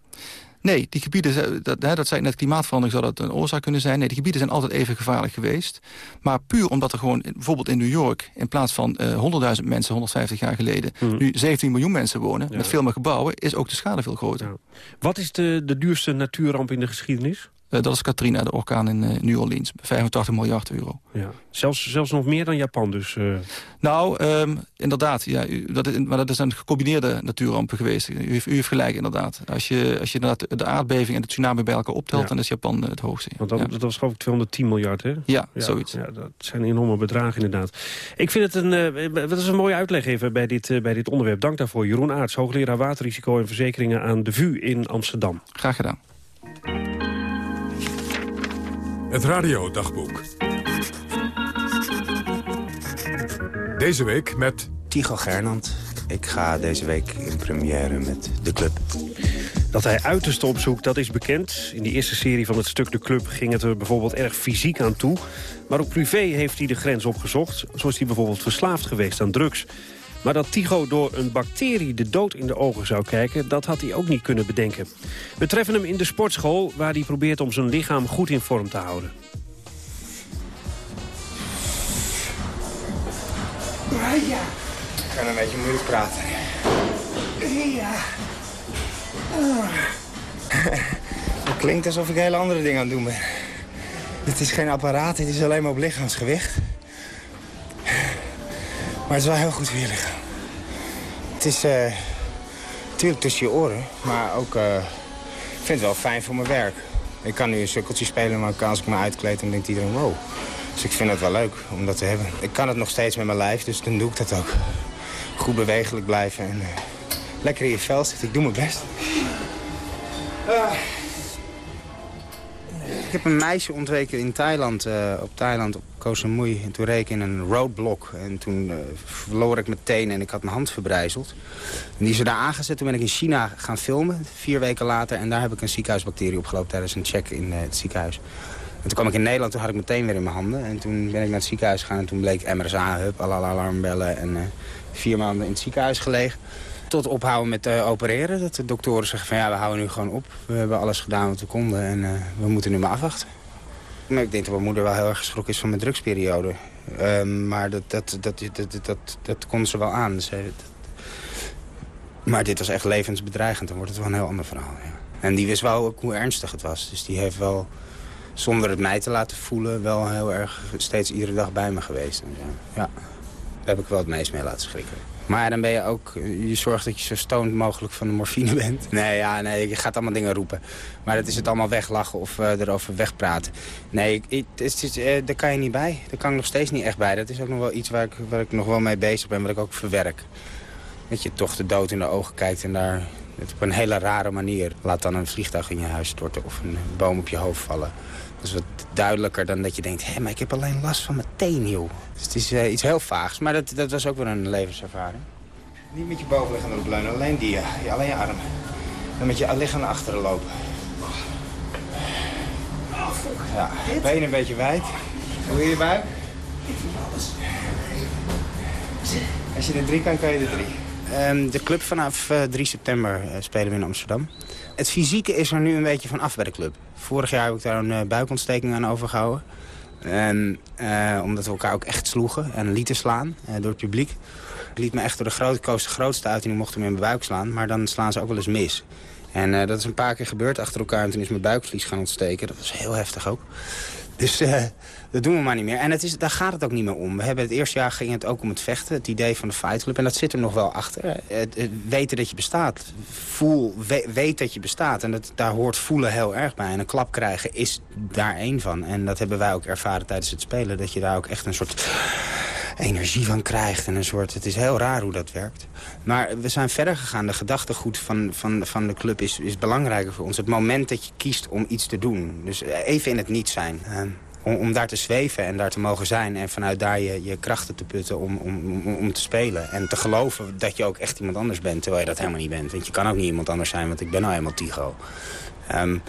Speaker 26: Nee, die gebieden, dat, dat zei net klimaatverandering zou dat een oorzaak kunnen zijn. Nee, die gebieden zijn altijd even gevaarlijk geweest. Maar puur omdat er gewoon, bijvoorbeeld in New York... in plaats van uh, 100.000 mensen 150 jaar geleden... Mm. nu 17 miljoen mensen wonen, ja. met veel meer gebouwen... is ook de schade veel groter. Ja.
Speaker 14: Wat is de, de duurste natuurramp in de geschiedenis?
Speaker 26: Uh, dat is Katrina, de orkaan in uh, New Orleans. 85 miljard euro.
Speaker 14: Ja. Zelfs, zelfs nog meer dan Japan dus? Uh...
Speaker 26: Nou, um, inderdaad. Ja, u, dat is, maar dat is een gecombineerde natuurrampen geweest. U heeft, u heeft gelijk, inderdaad. Als je, als je de aardbeving en de tsunami bij elkaar optelt... Ja. dan is Japan het hoogste.
Speaker 14: Want dat,
Speaker 26: ja.
Speaker 14: dat was geloof ik 210 miljard, hè?
Speaker 26: Ja, zoiets.
Speaker 14: Ja, dat zijn enorme bedragen, inderdaad. Ik vind het een, dat is een mooie uitleg even bij dit, bij dit onderwerp. Dank daarvoor. Jeroen Aarts, hoogleraar waterrisico en verzekeringen aan de VU in Amsterdam.
Speaker 26: Graag gedaan.
Speaker 1: Het radiodagboek. Deze week met...
Speaker 15: Tycho Gernand. Ik ga deze week in première met De Club.
Speaker 14: Dat hij uiterste opzoekt, dat is bekend. In die eerste serie van het stuk De Club ging het er bijvoorbeeld erg fysiek aan toe. Maar ook privé heeft hij de grens opgezocht. Zo is hij bijvoorbeeld verslaafd geweest aan drugs. Maar dat Tycho door een bacterie de dood in de ogen zou kijken... dat had hij ook niet kunnen bedenken. We treffen hem in de sportschool... waar hij probeert om zijn lichaam goed in vorm te houden.
Speaker 15: Ja. Ik kan een beetje moeilijk praten. Ja. Het klinkt alsof ik hele andere dingen aan het doen ben. Dit is geen apparaat, dit is alleen maar op lichaamsgewicht. Maar het is wel heel goed je lichaam. Het is uh, natuurlijk tussen je oren, maar ook... Uh, ik vind het wel fijn voor mijn werk. Ik kan nu een sukkeltje spelen, maar als ik me uitkleed, dan denkt iedereen wow. Dus ik vind het wel leuk om dat te hebben. Ik kan het nog steeds met mijn lijf, dus dan doe ik dat ook. Goed bewegelijk blijven en uh, lekker in je vel zitten. Ik doe mijn best. Uh. Ik heb een meisje ontweken in Thailand, uh, op Thailand, op Koh Samui. En toen reed ik in een roadblock. En toen uh, verloor ik mijn tenen en ik had mijn hand verbrijzeld. Die is er daar aangezet. Toen ben ik in China gaan filmen, vier weken later. En daar heb ik een ziekenhuisbacterie opgelopen tijdens een check in uh, het ziekenhuis. En toen kwam ik in Nederland, toen had ik meteen weer in mijn handen. En toen ben ik naar het ziekenhuis gegaan en toen bleek MRSA, hup, alarmbellen. En vier maanden in het ziekenhuis gelegen tot ophouden met uh, opereren. Dat de doktoren zeggen van ja, we houden nu gewoon op. We hebben alles gedaan wat we konden en uh, we moeten nu maar afwachten. Maar ik denk dat mijn moeder wel heel erg geschrokken is van mijn drugsperiode. Uh, maar dat, dat, dat, dat, dat, dat, kon ze wel aan. Dat... Maar dit was echt levensbedreigend. Dan wordt het wel een heel ander verhaal. Ja. En die wist wel ook hoe ernstig het was. Dus die heeft wel, zonder het mij te laten voelen... wel heel erg steeds iedere dag bij me geweest. En, ja, daar heb ik wel het meest mee laten schrikken. Maar dan ben je ook, je zorgt dat je zo stoned mogelijk van de morfine bent. Nee, ja, nee, je gaat allemaal dingen roepen. Maar dat is het allemaal weglachen of uh, erover wegpraten. Nee, het is, uh, daar kan je niet bij. Daar kan ik nog steeds niet echt bij. Dat is ook nog wel iets waar ik, waar ik nog wel mee bezig ben, wat ik ook verwerk. Dat je toch de dood in de ogen kijkt en daar op een hele rare manier... laat dan een vliegtuig in je huis storten of een boom op je hoofd vallen. Dat is wat duidelijker dan dat je denkt... hé, maar ik heb alleen last van mijn teen, joh. Dus het is uh, iets heel vaags, maar dat, dat was ook wel een levenservaring. Niet met je bovenlichaam erop leunen, alleen die, ja, alleen je armen. Dan met je lichaam naar achteren lopen. Ja, benen een beetje wijd. Hoe je je buik? Als je er drie kan, kan je er drie. Um, de club vanaf uh, 3 september uh, spelen we in Amsterdam. Het fysieke is er nu een beetje van af bij de club. Vorig jaar heb ik daar een uh, buikontsteking aan overgehouden. En, omdat we elkaar ook echt sloegen en lieten slaan door het publiek. Ik liet me echt door de grote koos de grootste uit en die mochten me in mijn buik slaan. Maar dan slaan ze ook wel eens mis. En dat is een paar keer gebeurd achter elkaar en toen is mijn buikvlies gaan ontsteken. Dat was heel heftig ook. Dus uh, dat doen we maar niet meer. En het is, daar gaat het ook niet meer om. We hebben het eerste jaar ging het ook om het vechten, het idee van de Fight Club. En dat zit er nog wel achter. Het, het weten dat je bestaat. Voel, we, weet dat je bestaat. En dat, daar hoort voelen heel erg bij. En een klap krijgen is daar één van. En dat hebben wij ook ervaren tijdens het spelen. Dat je daar ook echt een soort energie van krijgt. En een soort, het is heel raar hoe dat werkt. Maar we zijn verder gegaan. De gedachtegoed van, van, van de club is, is belangrijker voor ons. Het moment dat je kiest om iets te doen. Dus even in het niet zijn. Uh, om, om, daar te zweven en daar te mogen zijn. En vanuit daar je, je krachten te putten om, om, om, te spelen. En te geloven dat je ook echt iemand anders bent. Terwijl je dat helemaal niet bent. Want je kan ook niet iemand anders zijn. Want ik ben nou helemaal Tigo. Um,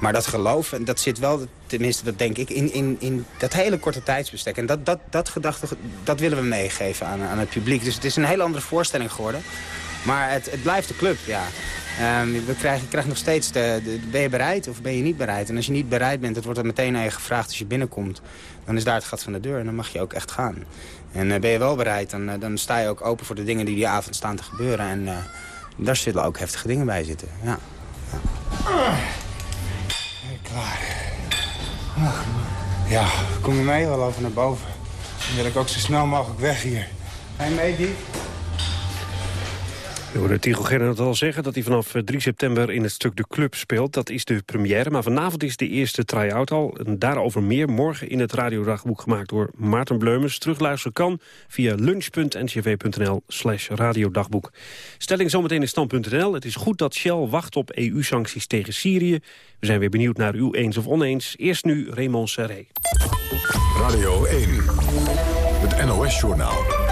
Speaker 15: maar dat geloof, en dat zit wel, tenminste dat denk ik, in, in, in dat hele korte tijdsbestek. En dat, dat, dat gedachte, dat willen we meegeven aan, aan het publiek. Dus het is een hele andere voorstelling geworden. Maar het, het blijft de club, ja. Um, we krijgen, je krijgt nog steeds, de, ben je bereid of ben je niet bereid? En als je niet bereid bent, het wordt er meteen aan je gevraagd als je binnenkomt. Dan is daar het gat van de deur en dan mag je ook echt gaan. En uh, ben je wel bereid, dan, uh, dan sta je ook open voor de dingen die die avond staan te gebeuren. En uh, daar zullen ook heftige dingen bij zitten, ja. ja. Klaar. Ach, ja, kom je mee? Wel over naar boven. Dan wil ik ook zo snel mogelijk weg hier. Ga je mee, Diep?
Speaker 14: Tigo Gernot al zeggen dat hij vanaf 3 eh, september in het stuk De Club speelt. Dat is de première, maar vanavond is de eerste try-out al. En daarover meer morgen in het radiodagboek gemaakt door Maarten Bleumers. Terugluisteren kan via lunch.ncv.nl slash radiodagboek. Stelling zometeen in stand.nl. Het is goed dat Shell wacht op EU-sancties tegen Syrië. We zijn weer benieuwd naar u eens of oneens. Eerst nu Raymond Serré.
Speaker 1: Radio 1, het NOS-journaal.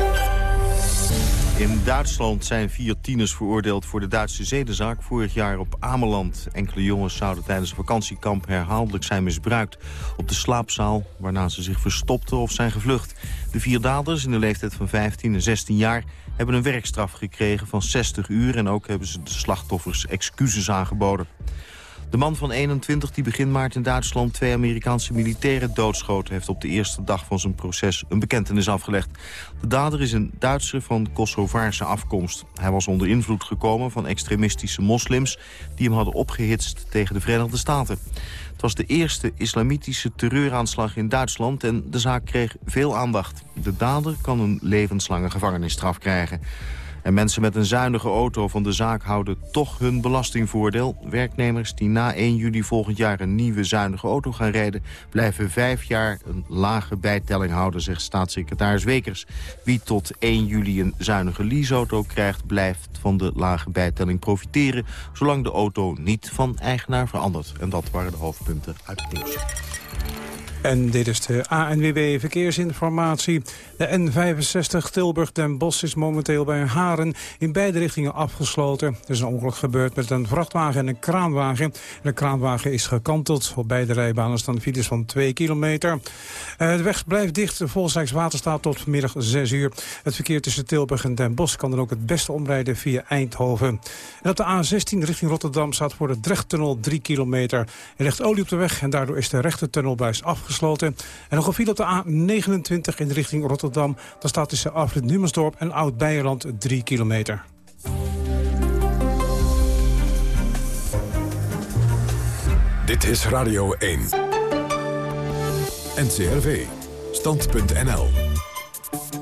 Speaker 27: In Duitsland zijn vier tieners veroordeeld voor de Duitse zedenzaak vorig jaar op Ameland. Enkele jongens zouden tijdens een vakantiekamp herhaaldelijk zijn misbruikt op de slaapzaal, waarna ze zich verstopten of zijn gevlucht. De vier daders in de leeftijd van 15 en 16 jaar hebben een werkstraf gekregen van 60 uur en ook hebben ze de slachtoffers excuses aangeboden. De man van 21 die begin maart in Duitsland twee Amerikaanse militairen doodschoten... heeft op de eerste dag van zijn proces een bekentenis afgelegd. De dader is een Duitser van Kosovaarse afkomst. Hij was onder invloed gekomen van extremistische moslims... die hem hadden opgehitst tegen de Verenigde Staten. Het was de eerste islamitische terreuraanslag in Duitsland... en de zaak kreeg veel aandacht. De dader kan een levenslange gevangenisstraf krijgen. En mensen met een zuinige auto van de zaak houden toch hun belastingvoordeel. Werknemers die na 1 juli volgend jaar een nieuwe zuinige auto gaan rijden... blijven vijf jaar een lage bijtelling houden, zegt staatssecretaris Wekers. Wie tot 1 juli een zuinige leaseauto krijgt... blijft van de lage bijtelling profiteren... zolang de auto niet van eigenaar verandert. En dat waren de hoofdpunten uit het nieuws.
Speaker 11: En dit is de ANWB Verkeersinformatie. De N65 Tilburg-Den Bosch is momenteel bij Haren in beide richtingen afgesloten. Er is een ongeluk gebeurd met een vrachtwagen en een kraanwagen. De kraanwagen is gekanteld. Op beide rijbanen staan files van 2 kilometer. Eh, de weg blijft dicht volgens Rijkswaterstaat tot vanmiddag 6 uur. Het verkeer tussen Tilburg en Den Bosch kan dan ook het beste omrijden via Eindhoven. En op de A16 richting Rotterdam staat voor de Drechttunnel 3 kilometer. Er ligt olie op de weg en daardoor is de rechtertunnelbuis afgesloten. En nog een file op de A29 in de richting Rotterdam. Daar staat tussen Afrit Numersdorp en Oud-Beijerland 3 kilometer.
Speaker 1: Dit is Radio 1. NCRV. Stand.nl.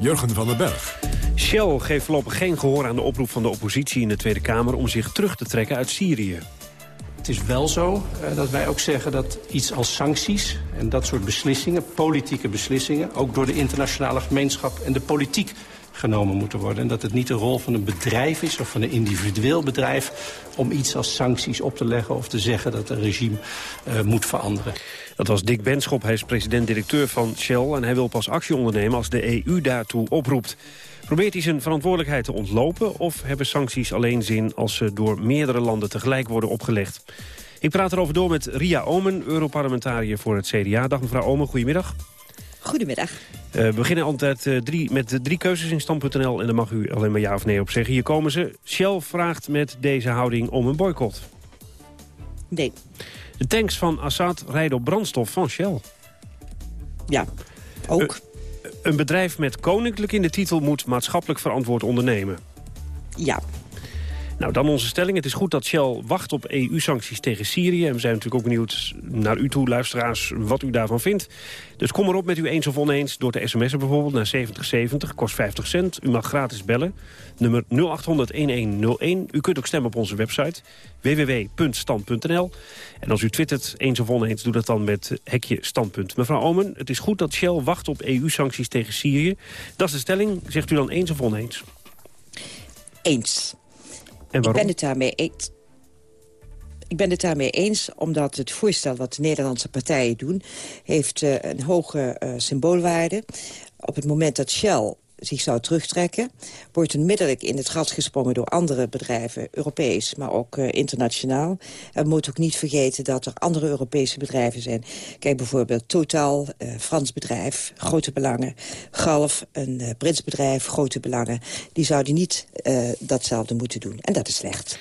Speaker 1: Jurgen van den Berg.
Speaker 14: Shell geeft voorlopig geen gehoor aan de oproep van de oppositie in de Tweede Kamer... om zich terug te trekken uit Syrië.
Speaker 28: Het is wel zo uh, dat wij ook zeggen dat iets als sancties en dat soort beslissingen, politieke beslissingen, ook door de internationale gemeenschap en de politiek genomen moeten worden. En dat het niet de rol van een bedrijf is of van een individueel bedrijf... om iets als sancties op te leggen of te zeggen dat een regime uh, moet veranderen.
Speaker 14: Dat was Dick Benschop, hij is president-directeur van Shell... en hij wil pas actie ondernemen als de EU daartoe oproept. Probeert hij zijn verantwoordelijkheid te ontlopen... of hebben sancties alleen zin als ze door meerdere landen tegelijk worden opgelegd? Ik praat erover door met Ria Omen, Europarlementariër voor het CDA. Dag mevrouw Omen, goedemiddag.
Speaker 29: Goedemiddag. Uh,
Speaker 14: we beginnen altijd uh, drie, met drie keuzes in stand.nl... en daar mag u alleen maar ja of nee op zeggen. Hier komen ze. Shell vraagt met deze houding om een boycott.
Speaker 29: Nee.
Speaker 14: De tanks van Assad rijden op brandstof van Shell.
Speaker 29: Ja, ook.
Speaker 14: Een bedrijf met koninklijk in de titel moet maatschappelijk verantwoord ondernemen.
Speaker 29: Ja.
Speaker 14: Nou, dan onze stelling. Het is goed dat Shell wacht op EU-sancties tegen Syrië. En we zijn natuurlijk ook benieuwd naar u toe, luisteraars, wat u daarvan vindt. Dus kom erop met u eens of oneens door te sms'en bijvoorbeeld naar 7070, kost 50 cent. U mag gratis bellen, nummer 0800-1101. U kunt ook stemmen op onze website www.stand.nl. En als u twittert eens of oneens, doe dat dan met hekje standpunt. Mevrouw Omen, het is goed dat Shell wacht op EU-sancties tegen Syrië. Dat is de stelling. Zegt u dan eens of oneens?
Speaker 29: Eens.
Speaker 14: En waarom?
Speaker 29: Ik ben het daarmee eens. Ik ben het daarmee eens, omdat het voorstel wat de Nederlandse partijen doen... heeft uh, een hoge uh, symboolwaarde. Op het moment dat Shell zich zou terugtrekken... wordt onmiddellijk in het gat gesprongen door andere bedrijven, Europees, maar ook uh, internationaal. En we moeten ook niet vergeten dat er andere Europese bedrijven zijn. Kijk bijvoorbeeld Total, uh, Frans bedrijf, grote belangen. Galf, een uh, Brits bedrijf, grote belangen. Die zouden niet datzelfde moeten doen. En dat is slecht.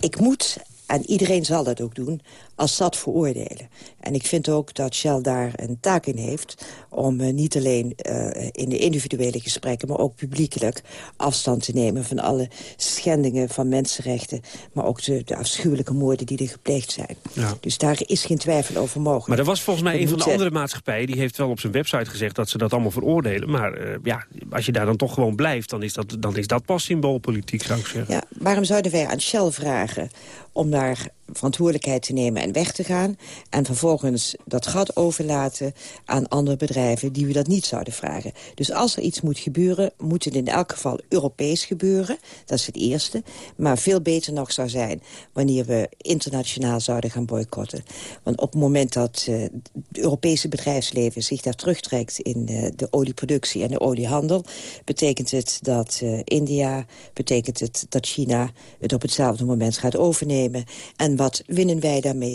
Speaker 29: Ik moet en iedereen zal dat ook doen, Assad veroordelen. En ik vind ook dat Shell daar een taak in heeft... om uh, niet alleen uh, in de individuele gesprekken... maar ook publiekelijk afstand te nemen van alle schendingen van mensenrechten... maar ook de, de afschuwelijke moorden die er gepleegd zijn.
Speaker 14: Ja.
Speaker 29: Dus daar is geen twijfel over mogelijk.
Speaker 14: Maar er was volgens mij
Speaker 29: We
Speaker 14: een van de andere maatschappijen... die heeft wel op zijn website gezegd dat ze dat allemaal veroordelen. Maar uh, ja, als je daar dan toch gewoon blijft... dan is dat, dan is dat pas symboolpolitiek, zou ik zeggen.
Speaker 29: Ja, waarom zouden wij aan Shell vragen om daar verantwoordelijkheid te nemen weg te gaan... en vervolgens dat gat overlaten aan andere bedrijven die we dat niet zouden vragen. Dus als er iets moet gebeuren, moet het in elk geval Europees gebeuren. Dat is het eerste. Maar veel beter nog zou zijn wanneer we internationaal zouden gaan boycotten. Want op het moment dat uh, het Europese bedrijfsleven zich daar terugtrekt... in uh, de olieproductie en de oliehandel... betekent het dat uh, India, betekent het dat China... het op hetzelfde moment gaat overnemen. En wat winnen wij daarmee?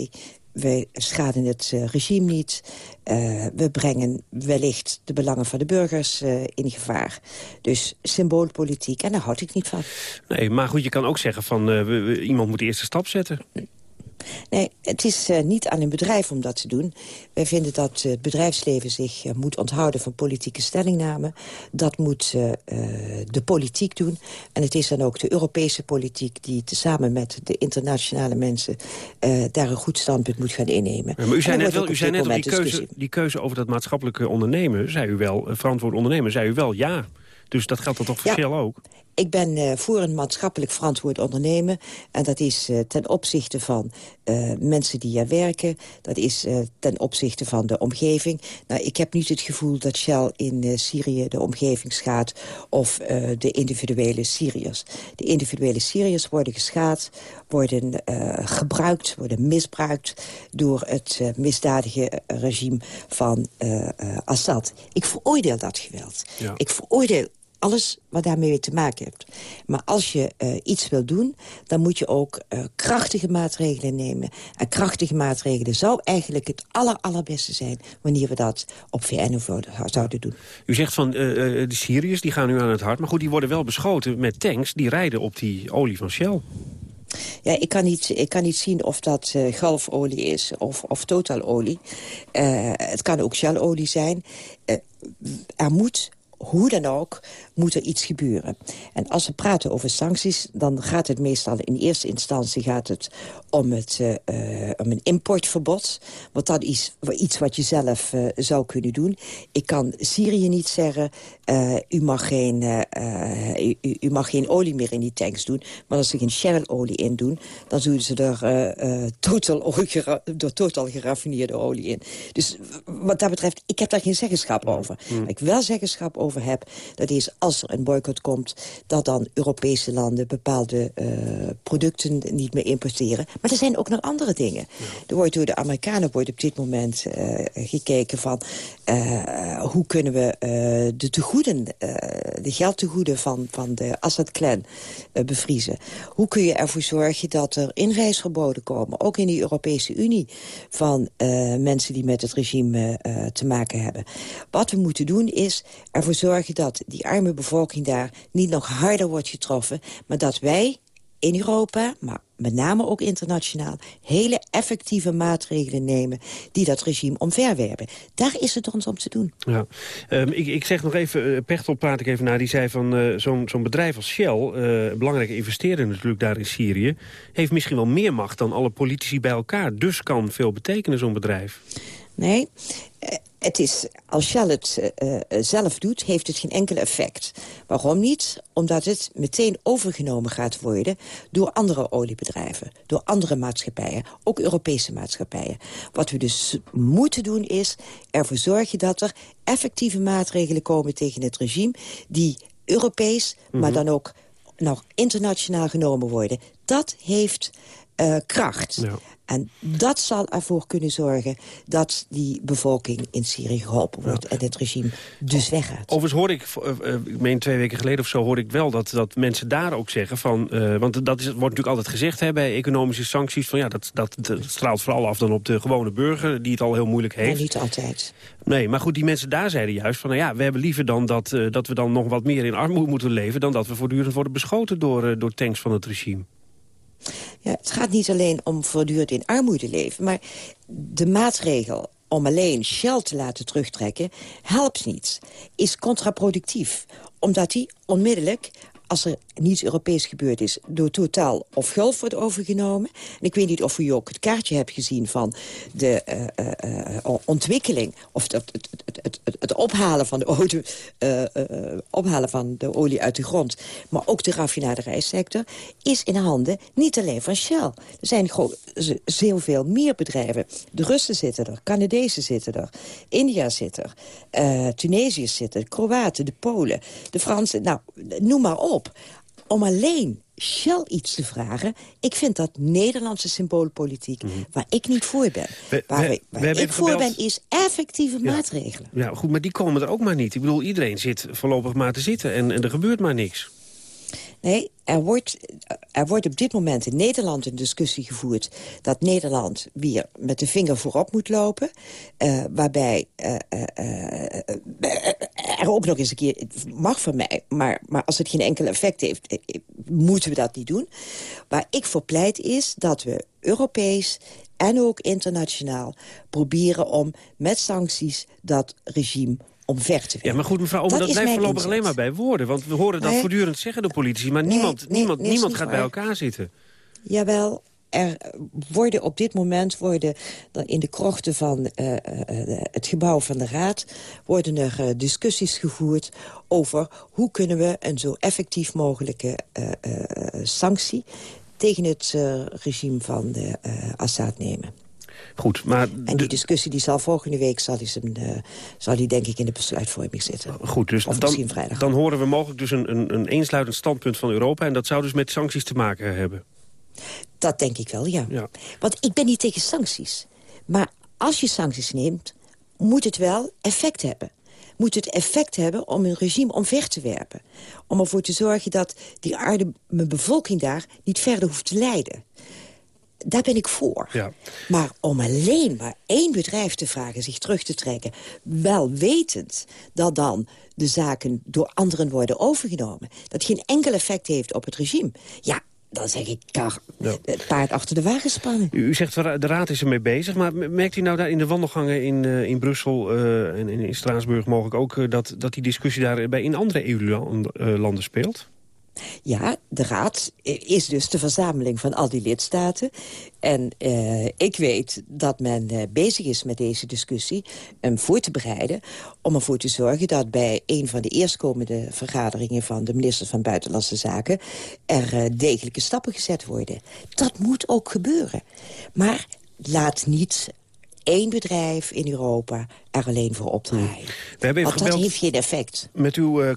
Speaker 29: We schaden het uh, regime niet. Uh, we brengen wellicht de belangen van de burgers uh, in gevaar. Dus symboolpolitiek, en daar houd ik niet van.
Speaker 14: Nee, maar goed, je kan ook zeggen van iemand moet de eerste stap zetten.
Speaker 29: Nee, het is uh, niet aan een bedrijf om dat te doen. Wij vinden dat het bedrijfsleven zich uh, moet onthouden van politieke stellingnamen. Dat moet uh, de politiek doen. En het is dan ook de Europese politiek die tezamen met de internationale mensen... daar een goed standpunt moet gaan innemen.
Speaker 14: Ja, maar u zei net wel, u zei
Speaker 29: op
Speaker 14: net die keuze, die keuze over dat maatschappelijke ondernemen... zei u wel, eh, verantwoord ondernemen, zei u wel ja. Dus dat geldt dan toch voor
Speaker 29: Ja.
Speaker 14: Shell ook?
Speaker 29: Ik ben uh, voor een maatschappelijk verantwoord ondernemen. En dat is uh, ten opzichte van uh, mensen die er werken. Dat is ten opzichte van de omgeving. Nou, ik heb niet het gevoel dat Shell in Syrië de omgeving schaadt... of de individuele Syriërs. De individuele Syriërs worden geschaad, worden gebruikt, worden misbruikt... door het misdadige regime van Assad. Ik veroordeel dat geweld.
Speaker 30: Ja.
Speaker 29: Ik veroordeel alles wat daarmee te maken heeft. Maar als je uh, iets wil doen, dan moet je ook uh, krachtige maatregelen nemen. En krachtige maatregelen zou eigenlijk het aller, allerbeste zijn... wanneer we dat op VN-niveau zouden doen.
Speaker 14: U zegt van uh, de Syriërs die gaan nu aan het hart. Maar goed, die worden wel beschoten met tanks die rijden op die olie van Shell.
Speaker 29: Ja, ik kan niet, ik kan niet zien of dat uh, galfolie is of, of totalolie. Uh, het kan ook Shell-olie zijn. Uh, er moet hoe dan ook, moet er iets gebeuren. En als we praten over sancties, dan gaat het meestal in eerste instantie gaat het om, het, uh, om een importverbod. Want dat is iets wat je zelf uh, zou kunnen doen. Ik kan Syrië niet zeggen, u, mag geen, u, u, mag geen olie meer in die tanks doen. Maar als ze geen Shell-olie in doen, dan doen ze er totaal, door totaal geraffineerde olie in. Dus wat dat betreft, ik heb daar geen zeggenschap over. Mm. Waar ik wel zeggenschap over heb, dat is als er een boycott komt... dat dan Europese landen bepaalde uh, producten niet meer importeren. Maar er zijn ook nog andere dingen. Er wordt door de Amerikanen wordt op dit moment uh, gekeken van... Uh, hoe kunnen we de tegoeden, de geldtegoeden van, van de Assad-clan bevriezen? Hoe kun je ervoor zorgen dat er inreisverboden komen, ook in de Europese Unie... van mensen die met het regime te maken hebben? Wat we moeten doen is ervoor zorgen dat die arme bevolking daar niet nog harder wordt getroffen... maar dat wij in Europa, maar met name ook internationaal... hele effectieve maatregelen nemen die dat regime omverwerpen. Daar is het ons om te doen.
Speaker 14: Ja. Um, ik, ik, zeg nog even, uh, Pechtel praat ik even naar, die zei van uh, zo'n zo'n bedrijf als Shell... Uh, belangrijke investeerder natuurlijk daar in Syrië... heeft misschien wel meer macht dan alle politici bij elkaar. Dus kan veel betekenen zo'n bedrijf.
Speaker 29: Nee, het is, als Shell het uh, zelf doet, heeft het geen enkel effect. Waarom niet? Omdat het meteen overgenomen gaat worden door andere oliebedrijven. Door andere maatschappijen, ook Europese maatschappijen. Wat we dus moeten doen is ervoor zorgen dat er effectieve maatregelen komen tegen het regime... die Europees, maar mhm. dan ook nog internationaal genomen worden. Dat heeft uh, kracht. Ja. En dat zal ervoor kunnen zorgen dat die bevolking in Syrië geholpen wordt... en het regime dus weggaat.
Speaker 14: Overigens hoorde ik, uh, ik meen twee weken geleden of zo... hoorde ik wel dat, dat mensen daar ook zeggen van... Uh, want dat is, wordt natuurlijk altijd gezegd hè, bij economische sancties... van ja, dat, dat, dat, straalt vooral af dan op de gewone burger... die het al heel moeilijk heeft.
Speaker 29: Nee, niet altijd.
Speaker 14: Nee, maar goed, die mensen daar zeiden juist van... nou ja, we hebben liever dan dat, uh, dat we dan nog wat meer in armoede moeten leven... dan dat we voortdurend worden beschoten door, door tanks van het regime.
Speaker 29: Het gaat niet alleen om voortdurend in armoede leven... maar de maatregel om alleen Shell te laten terugtrekken... helpt niet, is contraproductief. Omdat die onmiddellijk als er niets Europees gebeurd is... door Totaal of Gulf wordt overgenomen. En ik weet niet of u ook het kaartje hebt gezien van de uh, uh, ontwikkeling... of het, het, het, het, ophalen, van de olie, ophalen van de olie uit de grond... maar ook de raffinaderijsector... is in handen niet alleen van Shell. Er zijn gewoon heel veel meer bedrijven. De Russen zitten er, Canadezen zitten er, India zit er... Tunesiërs zitten, Kroaten, de Polen, de Fransen... nou, noem maar op om alleen Shell iets te vragen. Ik vind dat Nederlandse symboolpolitiek, mhm. waar ik niet voor ben. waar, ik voor ben, is effectieve maatregelen.
Speaker 14: Ja, goed, maar die komen er ook maar niet. Ik bedoel, iedereen zit voorlopig maar te zitten en, en er gebeurt maar niks.
Speaker 29: Nee, er wordt, er wordt op dit moment in Nederland een discussie gevoerd... dat Nederland weer met de vinger voorop moet lopen. Uh, waarbij uh, uh, er ook nog eens een keer... mag van mij, maar, maar als het geen enkel effect heeft... moeten we dat niet doen. Waar ik voor pleit is dat we Europees en ook internationaal... proberen om met sancties dat regime te
Speaker 14: Ja, maar goed, mevrouw dat, dat blijft voorlopig alleen maar bij woorden. Want we horen dat voortdurend zeggen, de politici. Maar niemand, niemand, niemand gaat bij elkaar zitten.
Speaker 29: Jawel, er worden op dit moment worden in de krochten van uh, uh, het gebouw van de Raad... worden er uh, discussies gevoerd over hoe kunnen we een zo effectief mogelijke sanctie... tegen het regime van Assad nemen.
Speaker 14: Goed, maar
Speaker 29: en die discussie die zal volgende week zal die, zijn, uh, zal die denk ik in de besluitvorming zitten.
Speaker 14: Goed, dus
Speaker 29: of
Speaker 14: dan, vrijdag. dan horen we mogelijk dus een, een, een eensluitend standpunt van Europa... en dat zou dus met sancties te maken hebben.
Speaker 29: Dat denk ik wel, ja. ja. Want ik ben niet tegen sancties. Maar als je sancties neemt, moet het wel effect hebben moet het effect hebben om een regime omver te werpen. Om ervoor te zorgen dat die arme bevolking daar niet verder hoeft te lijden daar ben ik voor. Ja. Maar om alleen maar één bedrijf te vragen zich terug te trekken... wel wetend dat dan de zaken door anderen worden overgenomen... dat geen enkel effect heeft op het regime... ja, dan zeg ik, kar, het paard achter de wagen spannen.
Speaker 14: U, zegt, de raad is ermee bezig, maar merkt u nou daar in de wandelgangen in, uh, in Brussel uh, en in Straatsburg mogelijk ook... Uh, dat, dat die discussie daar bij in andere EU-landen speelt?
Speaker 29: Ja, de Raad is dus de verzameling van al die lidstaten. En uh, ik weet dat men uh, bezig is met deze discussie... hem voor te bereiden om ervoor te zorgen... dat bij een van de eerstkomende vergaderingen... van de ministers van Buitenlandse Zaken... er uh, degelijke stappen gezet worden. Dat moet ook gebeuren. Maar laat niet één bedrijf in Europa er alleen voor opdraaien. We hebben even Want dat heeft geen effect.
Speaker 14: Met uw uh,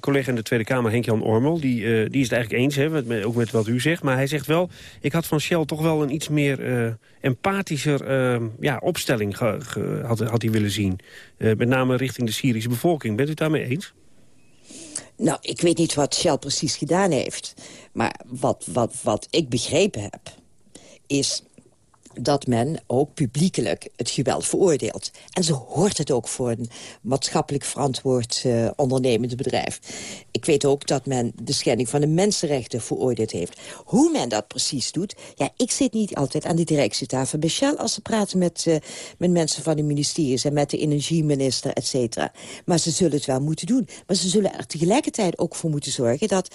Speaker 14: collega in de Tweede Kamer, Henk-Jan Ormel... Die, uh, die is het eigenlijk eens, hè, met, ook met wat u zegt. Maar hij zegt wel, ik had van Shell toch wel een iets meer uh, empathischer ja, opstelling ge, ge, had, had hij willen zien. met name richting de Syrische bevolking. Bent u het daarmee eens?
Speaker 29: Nou, ik weet niet wat Shell precies gedaan heeft. Maar wat, wat, wat ik begrepen heb, is dat men ook publiekelijk het geweld veroordeelt. En zo hoort het ook voor een maatschappelijk verantwoord uh, ondernemend bedrijf. Ik weet ook dat men de schending van de mensenrechten veroordeeld heeft. Hoe men dat precies doet, ja, ik zit niet altijd aan de directietafel bij Shell... als ze praten met, uh, met mensen van de ministeries en met de energieminister, et cetera. Maar ze zullen het wel moeten doen. Maar ze zullen er tegelijkertijd ook voor moeten zorgen... dat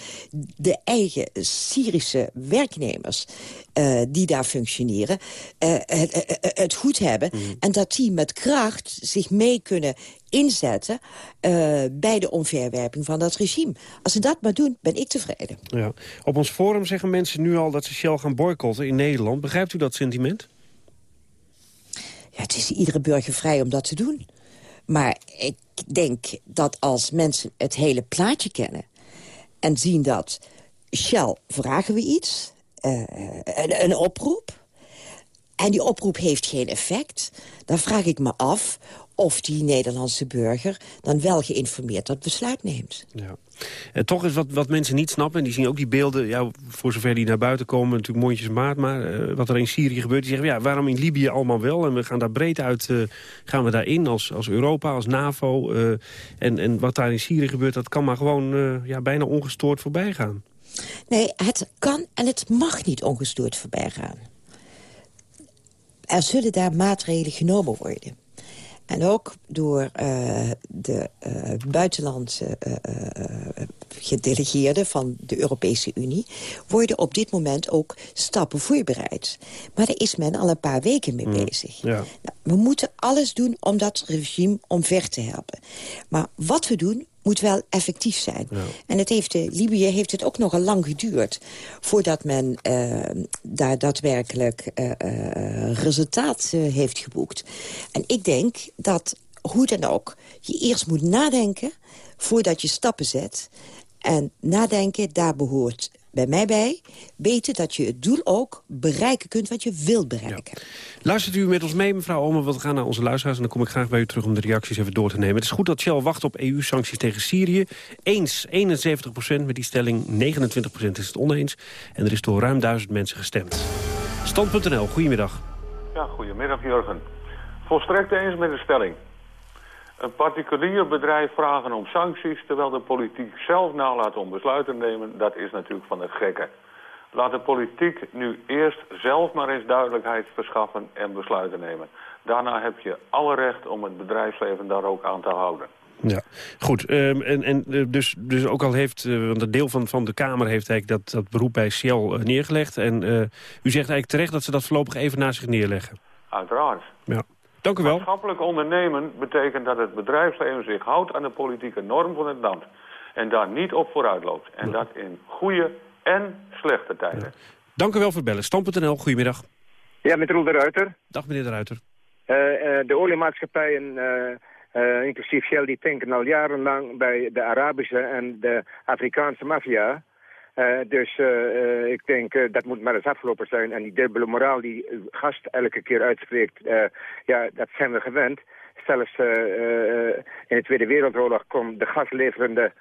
Speaker 29: de eigen Syrische werknemers uh, die daar functioneren... Uh, het, het, goed hebben. Mm. En dat die met kracht zich mee kunnen inzetten uh, bij de omverwerping van dat regime. Als ze dat maar doen, ben ik tevreden.
Speaker 14: Ja. Op ons forum zeggen mensen nu al dat ze Shell gaan boycotten in Nederland. Begrijpt u dat sentiment?
Speaker 29: Ja, het is iedere burger vrij om dat te doen. Maar ik denk dat als mensen het hele plaatje kennen... en zien dat Shell vragen we iets uh, een, een oproep. En die oproep heeft geen effect. Dan vraag ik me af of die Nederlandse burger dan wel geïnformeerd dat besluit neemt. Ja.
Speaker 14: En toch is wat, wat mensen niet snappen, en die zien ook die beelden... Ja, voor zover die naar buiten komen, natuurlijk mondjesmaat... maar uh, wat er in Syrië gebeurt, die zeggen... ja, waarom in Libië allemaal wel? En we gaan daar breed uit, uh, gaan we daarin als, als Europa, als NAVO. Uh, en, en wat daar in Syrië gebeurt, dat kan maar gewoon ja, bijna ongestoord voorbij gaan.
Speaker 29: Nee, het kan en het mag niet ongestoord voorbij gaan. Er zullen daar maatregelen genomen worden. En ook door uh, de uh, buitenlandse uh, gedelegeerden van de Europese Unie... worden op dit moment ook stappen voorbereid. Maar daar is men al een paar weken mee mm, bezig. Ja. Nou, we moeten alles doen om dat regime omver te helpen. Maar wat we doen, moet wel effectief zijn. En het heeft, uh, Libië heeft het ook nogal lang geduurd... voordat men uh, daar daadwerkelijk uh, resultaat heeft geboekt. En ik denk dat, hoe dan ook, je eerst moet nadenken... voordat je stappen zet. En nadenken, daar behoort bij mij bij weten dat je het doel ook bereiken kunt wat je wilt bereiken.
Speaker 14: Luistert u met ons mee, mevrouw Omer? We gaan naar onze luisteraars en dan kom ik graag bij u terug om de reacties even door te nemen. Het is goed dat Shell wacht op EU-sancties tegen Syrië. Eens 71% met die stelling, 29% is het oneens. En er is door ruim duizend mensen gestemd. Stand.nl, goedemiddag.
Speaker 31: Ja, goedemiddag Jurgen. Volstrekt eens met de stelling. Een particulier bedrijf vragen om sancties... terwijl de politiek zelf nalaat om besluiten te nemen... dat is natuurlijk van het gekke. Laat de politiek nu eerst zelf maar eens duidelijkheid verschaffen en besluiten nemen. Daarna heb je alle recht om het bedrijfsleven daar ook aan te houden.
Speaker 14: Ja, goed. Um, en, en eh, dus, dus ook al heeft, uh, want een deel van, van de Kamer heeft eigenlijk dat, dat beroep bij Shell uh, neergelegd. En uh, u zegt eigenlijk terecht dat ze dat voorlopig even naar zich neerleggen.
Speaker 31: Uiteraard.
Speaker 14: Ja. Dank u wel.
Speaker 31: Maatschappelijk ondernemen betekent dat het bedrijfsleven zich houdt aan de politieke norm van het land. En daar niet op vooruit loopt. En dat in goede en slechte tijden.
Speaker 14: Dank u wel voor het bellen. Stam.nl, goedemiddag.
Speaker 30: Ja, met Roel de Ruiter.
Speaker 14: Dag meneer de Ruiter.
Speaker 30: Uh, uh, de oliemaatschappijen, uh, inclusief Shell, die tanken al jarenlang bij de Arabische en de Afrikaanse maffia. Uh, dus uh, ik denk dat moet maar eens afgelopen zijn. En die dubbele moraal die gast elke keer uitspreekt, ja, dat zijn we gewend. Zelfs in de Tweede Wereldoorlog kon de gasleverende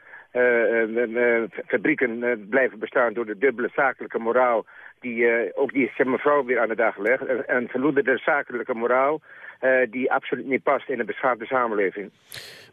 Speaker 30: fabrieken blijven bestaan door de dubbele zakelijke moraal die ook die mevrouw weer aan de dag legt. En, verloederde de zakelijke moraal eh, die absoluut niet past in een beschaafde samenleving.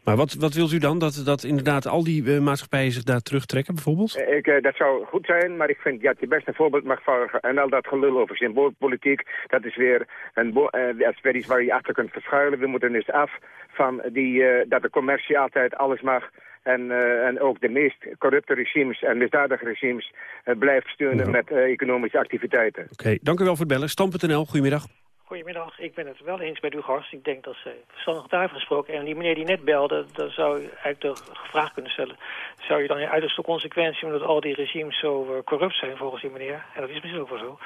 Speaker 14: Maar wat, wat wilt u dan? Dat, dat inderdaad al die eh, maatschappijen zich daar terugtrekken bijvoorbeeld?
Speaker 30: Eh, Ik, dat zou goed zijn, maar ik vind dat je best een voorbeeld mag volgen. En al dat gelul over symboolpolitiek, dat is weer, een dat is weer iets waar je achter kunt verschuilen. We moeten dus af van die, dat de commercie altijd alles mag... En, en ook de meest corrupte regimes en misdadige regimes uh, blijven steunen met uh, economische activiteiten.
Speaker 14: Oké, dank u wel voor het bellen. Stam.nl, goedemiddag.
Speaker 32: Goedemiddag, ik ben het wel eens met uw gast. Ik denk dat ze verstandig daar gesproken. En die meneer die net belde, dan zou je eigenlijk de vraag kunnen stellen... zou je dan in uiterste consequentie, omdat al die regimes zo uh, corrupt zijn volgens die meneer... en dat is misschien ook wel zo,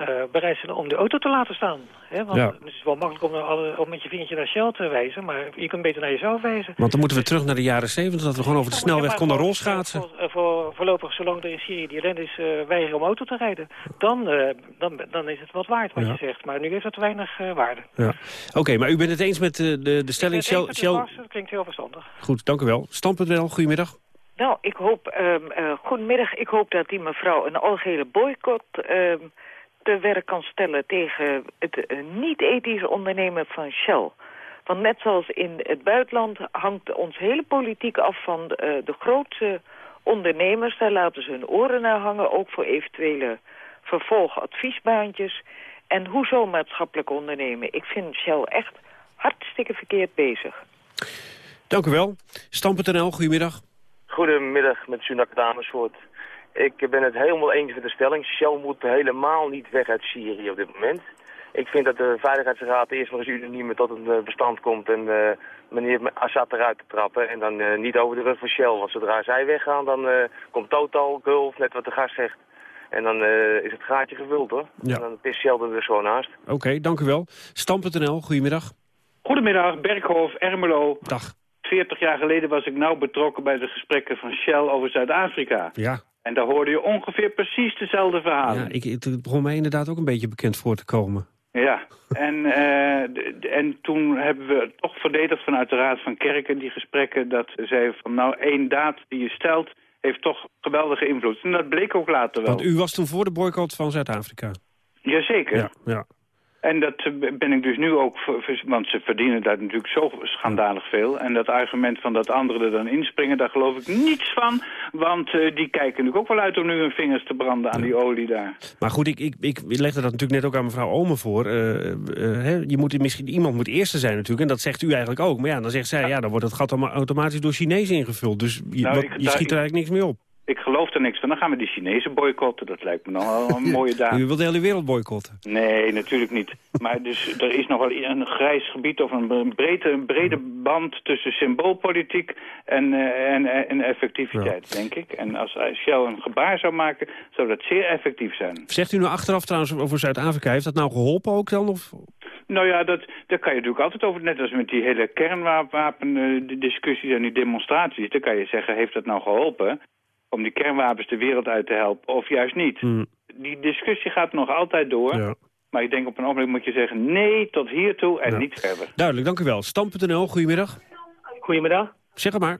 Speaker 32: uh, bereid zijn om de auto te laten staan? Hè? Want
Speaker 14: Ja.
Speaker 32: het is wel makkelijk om, alle, om met je vingertje naar Shell te wijzen... maar je kunt beter naar jezelf wijzen.
Speaker 14: Want dan moeten we terug naar de jaren 70, dat we gewoon over de snelweg konden rolschaatsen.
Speaker 32: Voor, eh, voor, voorlopig, zolang er in Syrië die ellende is, uh, weigeren om auto te rijden... dan, uh, dan, dan is het wat waard wat
Speaker 14: Ja.
Speaker 32: je zegt. Maar nu heeft weinig uh, waarde.
Speaker 14: Ja. Oké, maar u bent het eens met uh, de, de stelling Shell...
Speaker 32: Shell...
Speaker 14: Shell...
Speaker 32: Dat klinkt heel verstandig.
Speaker 14: Goed, dank u wel. Stam.nl, goedemiddag.
Speaker 33: Nou, ik hoop, um, uh, goedemiddag, ik hoop dat die mevrouw een algehele boycott um, te werk kan stellen tegen het uh, niet-ethisch ondernemen van Shell. Want net zoals in het buitenland hangt ons hele politiek af van uh, de grootste ondernemers. Daar laten ze hun oren naar hangen, ook voor eventuele vervolgadviesbaantjes. En hoezo maatschappelijk ondernemen? Ik vind Shell echt hartstikke verkeerd bezig.
Speaker 14: Dank u wel. Stam.nl, goedemiddag.
Speaker 34: Goedemiddag, met Sunak Amersfoort. Ik ben het helemaal eens met de stelling. Shell moet helemaal niet weg uit Syrië op dit moment. Ik vind dat de Veiligheidsraad eerst maar eens unaniem tot een bestand komt en uh, meneer Assad eruit te trappen. En dan uh, niet over de rug van Shell, want zodra zij weggaan, dan komt Total, Gulf, net wat de gast zegt. En dan is het gaatje gevuld hoor.
Speaker 14: Ja.
Speaker 34: En dan is Shell er dus gewoon naast.
Speaker 14: Oké, okay, dank u wel. Stam.nl, goedemiddag.
Speaker 35: Goedemiddag, Berghof, Ermelo.
Speaker 14: Dag.
Speaker 35: 40 jaar geleden was ik nauw betrokken bij de gesprekken van Shell over Zuid-Afrika.
Speaker 14: Ja.
Speaker 35: En daar hoorde je ongeveer precies dezelfde verhalen.
Speaker 14: Ja, ik, het begon mij inderdaad ook een beetje bekend voor te komen.
Speaker 35: Ja, en, uh, en toen hebben we toch verdedigd vanuit de Raad van Kerken die gesprekken... dat zei van nou, één daad die je stelt heeft toch geweldige invloed. En dat bleek ook later wel.
Speaker 14: Want u was toen voor de boycott van Zuid-Afrika?
Speaker 35: Jazeker.
Speaker 14: Ja, ja.
Speaker 35: En dat ben ik dus nu ook, want ze verdienen daar natuurlijk zo schandalig veel. En dat argument van dat anderen er dan inspringen, daar geloof ik niets van. Want uh, die kijken natuurlijk ook wel uit om nu hun vingers te branden aan die olie daar.
Speaker 14: Maar goed, ik, ik, ik legde dat natuurlijk net ook aan mevrouw Omen voor. Uh, uh, hè, je moet, misschien, iemand moet eerste zijn natuurlijk, en dat zegt u eigenlijk ook. Maar ja, dan zegt zij, ja, ja dan wordt het gat automatisch door Chinezen ingevuld. Dus je, nou, wat, ik, je schiet er eigenlijk niks meer op.
Speaker 35: Ik geloof er niks van. Dan gaan we die Chinezen boycotten. Dat lijkt me dan wel een mooie daad.
Speaker 14: U wilt de hele wereld boycotten?
Speaker 35: Nee, natuurlijk niet. Maar dus, er is nog wel een grijs gebied of een brede, een brede band tussen symboolpolitiek en, uh, en, en effectiviteit, ja. denk ik. En als Shell een gebaar zou maken, zou dat zeer effectief zijn.
Speaker 14: Zegt u nu achteraf trouwens over Zuid-Afrika, heeft dat nou geholpen ook dan? Of?
Speaker 35: Nou ja, dat, daar kan je natuurlijk altijd over, net als met die hele kernwapen-discussies en die demonstraties. Dan kan je zeggen, heeft dat nou geholpen? Om die kernwapens de wereld uit te helpen, of juist niet.
Speaker 14: Mm.
Speaker 35: Die discussie gaat nog altijd door.
Speaker 14: Ja.
Speaker 35: Maar ik denk op een ogenblik moet je zeggen nee tot hiertoe en ja. niet verder.
Speaker 14: Duidelijk, dank u wel. Stam.nl, goedemiddag.
Speaker 36: Goedemiddag.
Speaker 14: Zeg het maar.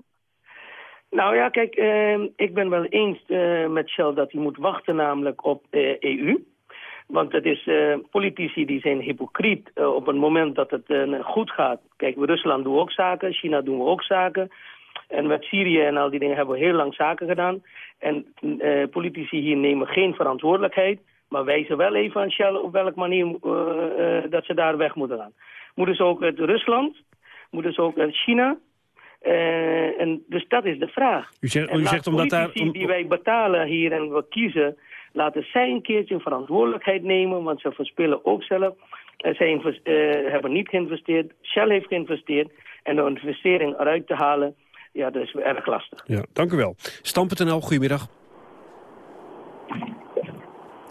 Speaker 36: Nou ja, kijk, uh, ik ben wel eens uh, met Shell dat hij moet wachten namelijk op uh, EU. Want het is politici die zijn hypocriet op het moment dat het goed gaat. Kijk, Rusland doen ook zaken, China doen we ook zaken. En met Syrië en al die dingen hebben we heel lang zaken gedaan. En uh, politici hier nemen geen verantwoordelijkheid... maar wijzen wel even aan Shell op welke manier uh, uh, dat ze daar weg moeten gaan. Moeten ze ook uit Rusland? Moeten ze ook uit China? en dus dat is de vraag.
Speaker 14: U zegt,
Speaker 36: en
Speaker 14: u zegt omdat daar...
Speaker 36: Om... die wij betalen hier en we kiezen... laten zij een keertje verantwoordelijkheid nemen... want ze verspillen ook zelf. zij hebben niet geïnvesteerd. Shell heeft geïnvesteerd. En de investering eruit te halen ja, dat is erg lastig.
Speaker 14: Ja, dank u wel. Stam.nl, goedemiddag.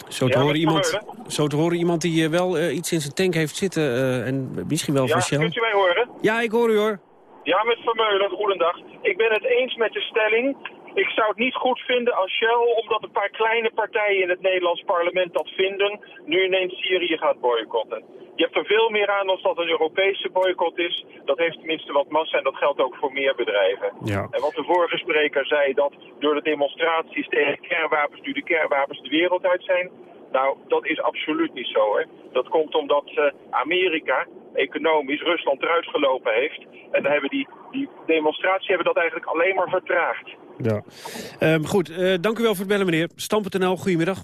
Speaker 14: Zo te, ja, horen iemand, zo te horen iemand die uh, wel uh, iets in zijn tank heeft zitten uh, en misschien wel
Speaker 25: ja,
Speaker 14: van Shell.
Speaker 25: kunt u mij horen?
Speaker 14: Ja, ik hoor u hoor.
Speaker 25: Ja, met Vermeulen, goedendag. Ik ben het eens met de stelling. Ik zou het niet goed vinden als Shell, omdat een paar kleine partijen in het Nederlands parlement dat vinden, nu ineens Syrië gaat boycotten. Je hebt er veel meer aan als dat een Europese boycott is. Dat heeft tenminste wat massa en dat geldt ook voor meer bedrijven.
Speaker 14: Ja.
Speaker 25: En wat de vorige spreker zei, dat door de demonstraties tegen kernwapens nu de kernwapens de wereld uit zijn. Nou, dat is absoluut niet zo. Hè. Dat komt omdat uh, Amerika
Speaker 37: economisch Rusland eruit gelopen heeft. En dan hebben die, die demonstraties hebben dat eigenlijk alleen maar vertraagd.
Speaker 14: Ja. Ehm, goed, eh, dank u wel voor het bellen, meneer. Stam.nl, goedemiddag.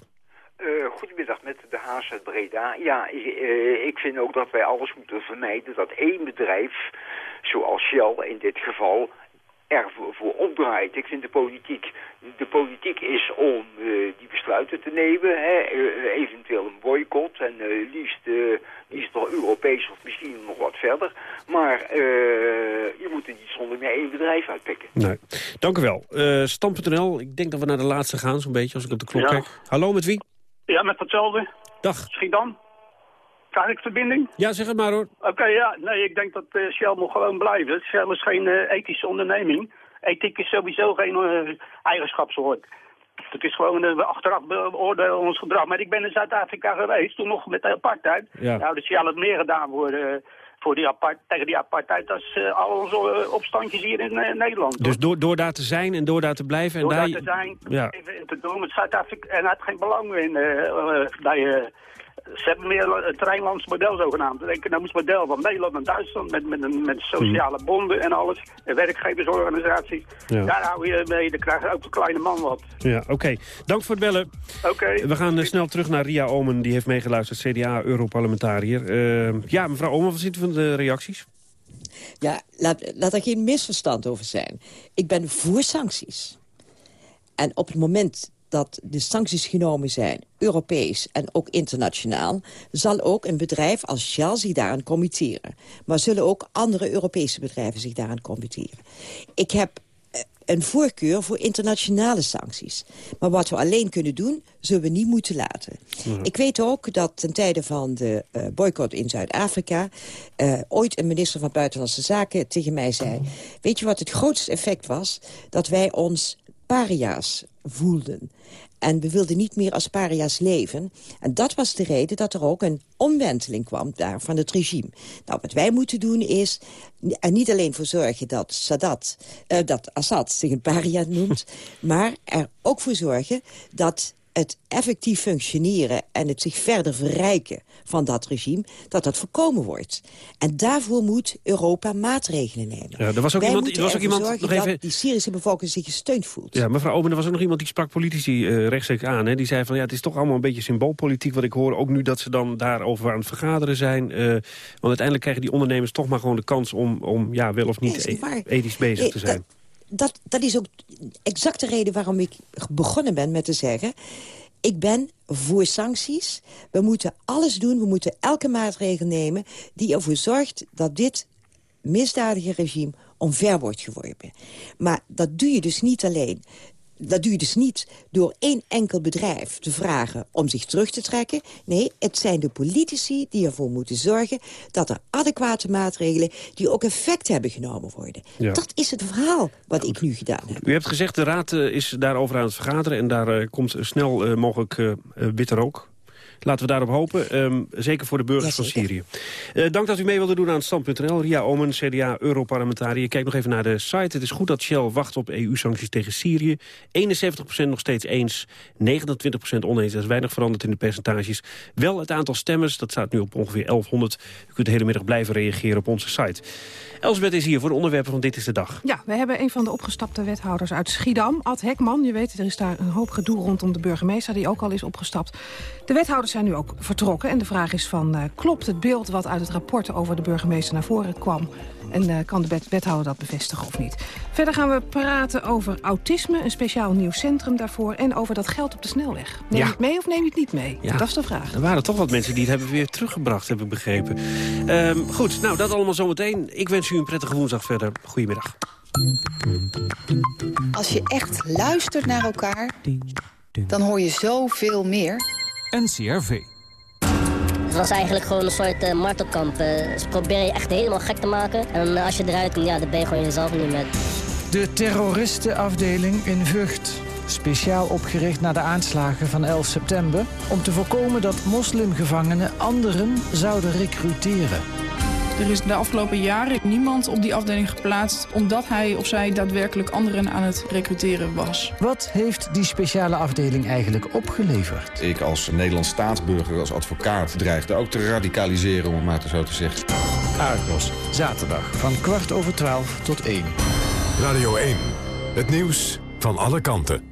Speaker 25: Uh, goedemiddag met de Haas uit Breda. Ja, uh, ik vind ook dat wij alles moeten vermijden dat één bedrijf, zoals Shell in dit geval, ervoor voor opdraait. Ik vind de politiek, de politiek is om uh, die besluiten te nemen, hè, eventueel een boycott en liefst, liefst nog Europees of misschien nog wat verder. Maar je moet er niet zonder meer één bedrijf uitpikken.
Speaker 14: Nee. Dank u wel. Stam.nl, ik denk dat we naar de laatste gaan zo'n beetje als ik op de klok
Speaker 36: Ja.
Speaker 14: kijk. Hallo, met wie?
Speaker 36: Ja, met hetzelfde.
Speaker 14: Dag.
Speaker 36: Schiedam. Krijg ik verbinding?
Speaker 14: Ja, zeg het maar hoor.
Speaker 36: Oké, ja. Nee, ik denk dat eh, Shell moet gewoon blijven. Shell is geen eh, ethische onderneming. Ethiek is sowieso geen uh, eigenschapswoord. Het is gewoon uh, achteraf beoordelen ons gedrag. Maar ik ben in Zuid-Afrika geweest, toen nog met de apartheid.
Speaker 14: Ja.
Speaker 36: Nou, dus Shell heeft meer gedaan voor, uh, voor die apart, tegen die apartheid als uh, al onze opstandjes hier in Nederland.
Speaker 14: Dus door, door daar te zijn en door daar te blijven...
Speaker 36: Door
Speaker 14: en
Speaker 36: daar
Speaker 14: daar...
Speaker 36: te zijn,
Speaker 14: Ja.
Speaker 36: even te doen met Zuid-Afrika. En hij had geen belang in bij... Ze hebben meer het Rijnlands model zogenaamd. Het economisch model van Nederland en Duitsland met, met, met sociale bonden en alles. En werkgeversorganisaties.
Speaker 14: Ja.
Speaker 36: Daar hou je mee, dan krijg je ook de kleine man wat.
Speaker 14: Ja, oké. Dank voor het bellen.
Speaker 36: Oké.
Speaker 14: We gaan uh, snel terug naar Ria Omen, die heeft meegeluisterd, CDA-Europarlementariër. Uh, ja, mevrouw Omen, wat ziet u van de reacties?
Speaker 29: Ja, laat, laat er geen misverstand over zijn. Ik ben voor sancties. En op het moment dat de sancties genomen zijn, Europees en ook internationaal... zal ook een bedrijf als Shell zich daaraan committeren. Maar zullen ook andere Europese bedrijven zich daaraan committeren. Ik heb een voorkeur voor internationale sancties. Maar wat we alleen kunnen doen, zullen we niet moeten laten.
Speaker 38: Mhm.
Speaker 29: Ik weet ook dat ten tijde van de uh, boycott in Zuid-Afrika... Uh, ooit een minister van Buitenlandse Zaken tegen mij zei... weet je wat het grootste effect was? Dat wij ons paria's voelden. En we wilden niet meer als paria's leven. En dat was de reden dat er ook een omwenteling kwam daar van het regime. Nou, wat wij moeten doen is er niet alleen voor zorgen dat, Sadat, uh, dat Assad zich een paria noemt... maar er ook voor zorgen dat het effectief functioneren en het zich verder verrijken van dat regime, dat dat voorkomen wordt. En daarvoor moet Europa maatregelen nemen.
Speaker 14: Ja, er was ook
Speaker 29: Wij
Speaker 14: iemand, er was ook iemand nog even...
Speaker 29: dat die Syrische bevolking zich gesteund voelt.
Speaker 14: Ja, mevrouw Omen, er was ook nog iemand die sprak politici uh, rechtstreeks aan. Hè? Die zei van, ja, het is toch allemaal een beetje symboolpolitiek wat ik hoor. Ook nu dat ze dan daarover aan het vergaderen zijn. Uh, want uiteindelijk krijgen die ondernemers toch maar gewoon de kans om, om ja, wel of niet
Speaker 29: Nee,
Speaker 14: e ethisch bezig te zijn.
Speaker 29: Dat, dat is ook exact de reden waarom ik begonnen ben met te zeggen... ik ben voor sancties. We moeten alles doen, we moeten elke maatregel nemen... die ervoor zorgt dat dit misdadige regime omver wordt geworpen. Maar dat doe je dus niet alleen. Dat doe je dus niet door één enkel bedrijf te vragen om zich terug te trekken. Nee, het zijn de politici die ervoor moeten zorgen... dat er adequate maatregelen die ook effect hebben genomen worden.
Speaker 14: Ja.
Speaker 29: Dat is het verhaal wat ik nu gedaan heb.
Speaker 14: U hebt gezegd, de raad uh, is daarover aan het vergaderen... en daar uh, komt snel uh, mogelijk witte rook. Laten we daarop hopen, um, zeker voor de burgers
Speaker 29: ja,
Speaker 14: van Syrië. Uh, dank dat u mee wilde doen aan Stand.nl. Ria Omen, CDA, Europarlementariër. Kijk nog even naar de site. Het is goed dat Shell wacht op EU-sancties tegen Syrië. 71% nog steeds eens, 29% oneens. Dat is weinig veranderd in de percentages. Wel het aantal stemmers, dat staat nu op ongeveer 1100. U kunt de hele middag blijven reageren op onze site. Elsbeth is hier voor de onderwerpen van Dit is de Dag.
Speaker 39: Ja, we hebben een van de opgestapte wethouders uit Schiedam, Ad Hekman. Je weet, er is daar een hoop gedoe rondom de burgemeester... die ook al is opgestapt. De wethouders zijn nu ook vertrokken. En de vraag is van, uh, klopt het beeld wat uit het rapport over de burgemeester naar voren kwam? En uh, kan de wethouder dat bevestigen of niet? Verder gaan we praten over autisme, een speciaal nieuw centrum daarvoor... en over dat geld op de snelweg. Neem
Speaker 14: Ja.
Speaker 39: je het mee of neem je het niet mee?
Speaker 14: Ja.
Speaker 39: Dat is de vraag.
Speaker 14: Er waren toch wat mensen die het hebben weer teruggebracht, heb ik begrepen. Um, goed, nou, dat allemaal zometeen. Ik wens u een prettige woensdag verder. Goedemiddag.
Speaker 19: Als je echt luistert naar elkaar, dan hoor je zoveel meer.
Speaker 40: NCRV.
Speaker 41: Het was eigenlijk gewoon een soort uh, martelkamp. Uh, ze proberen je echt helemaal gek te maken. En uh, als je eruit komt, ja, dan ben je gewoon jezelf niet meer.
Speaker 42: De terroristenafdeling in Vught. Speciaal opgericht na de aanslagen van 11 september... om te voorkomen dat moslimgevangenen anderen zouden recruteren.
Speaker 43: Er is de afgelopen jaren niemand op die afdeling geplaatst... omdat hij of zij daadwerkelijk anderen aan het recruteren was.
Speaker 42: Wat heeft die speciale afdeling eigenlijk opgeleverd?
Speaker 44: Ik als Nederlands staatsburger, als advocaat... dreigde ook te radicaliseren, om het maar zo te zeggen.
Speaker 42: Argos, zaterdag van kwart over twaalf tot één.
Speaker 45: Radio 1, het nieuws van alle kanten.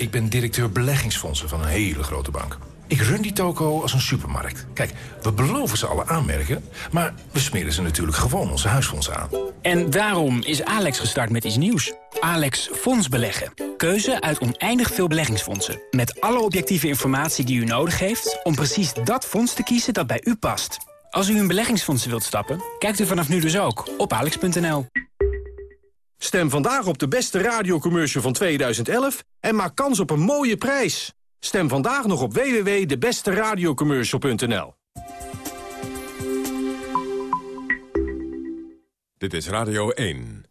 Speaker 46: Ik ben directeur beleggingsfondsen van een hele grote bank. Ik run die toko als een supermarkt. Kijk, we beloven ze alle aanmerken, maar we smeren ze natuurlijk gewoon onze huisfondsen aan.
Speaker 39: En daarom is Alex gestart met iets nieuws. Alex Fonds Beleggen. Keuze uit oneindig veel beleggingsfondsen. Met alle objectieve informatie die u nodig heeft... om precies dat fonds te kiezen dat bij u past. Als u in beleggingsfondsen wilt stappen, kijkt u vanaf nu dus ook op alex.nl.
Speaker 44: Stem vandaag op de beste radiocommercial van 2011 en maak kans op een mooie prijs. Stem vandaag nog op www.debesteradiocommercial.nl.
Speaker 45: Dit is Radio 1.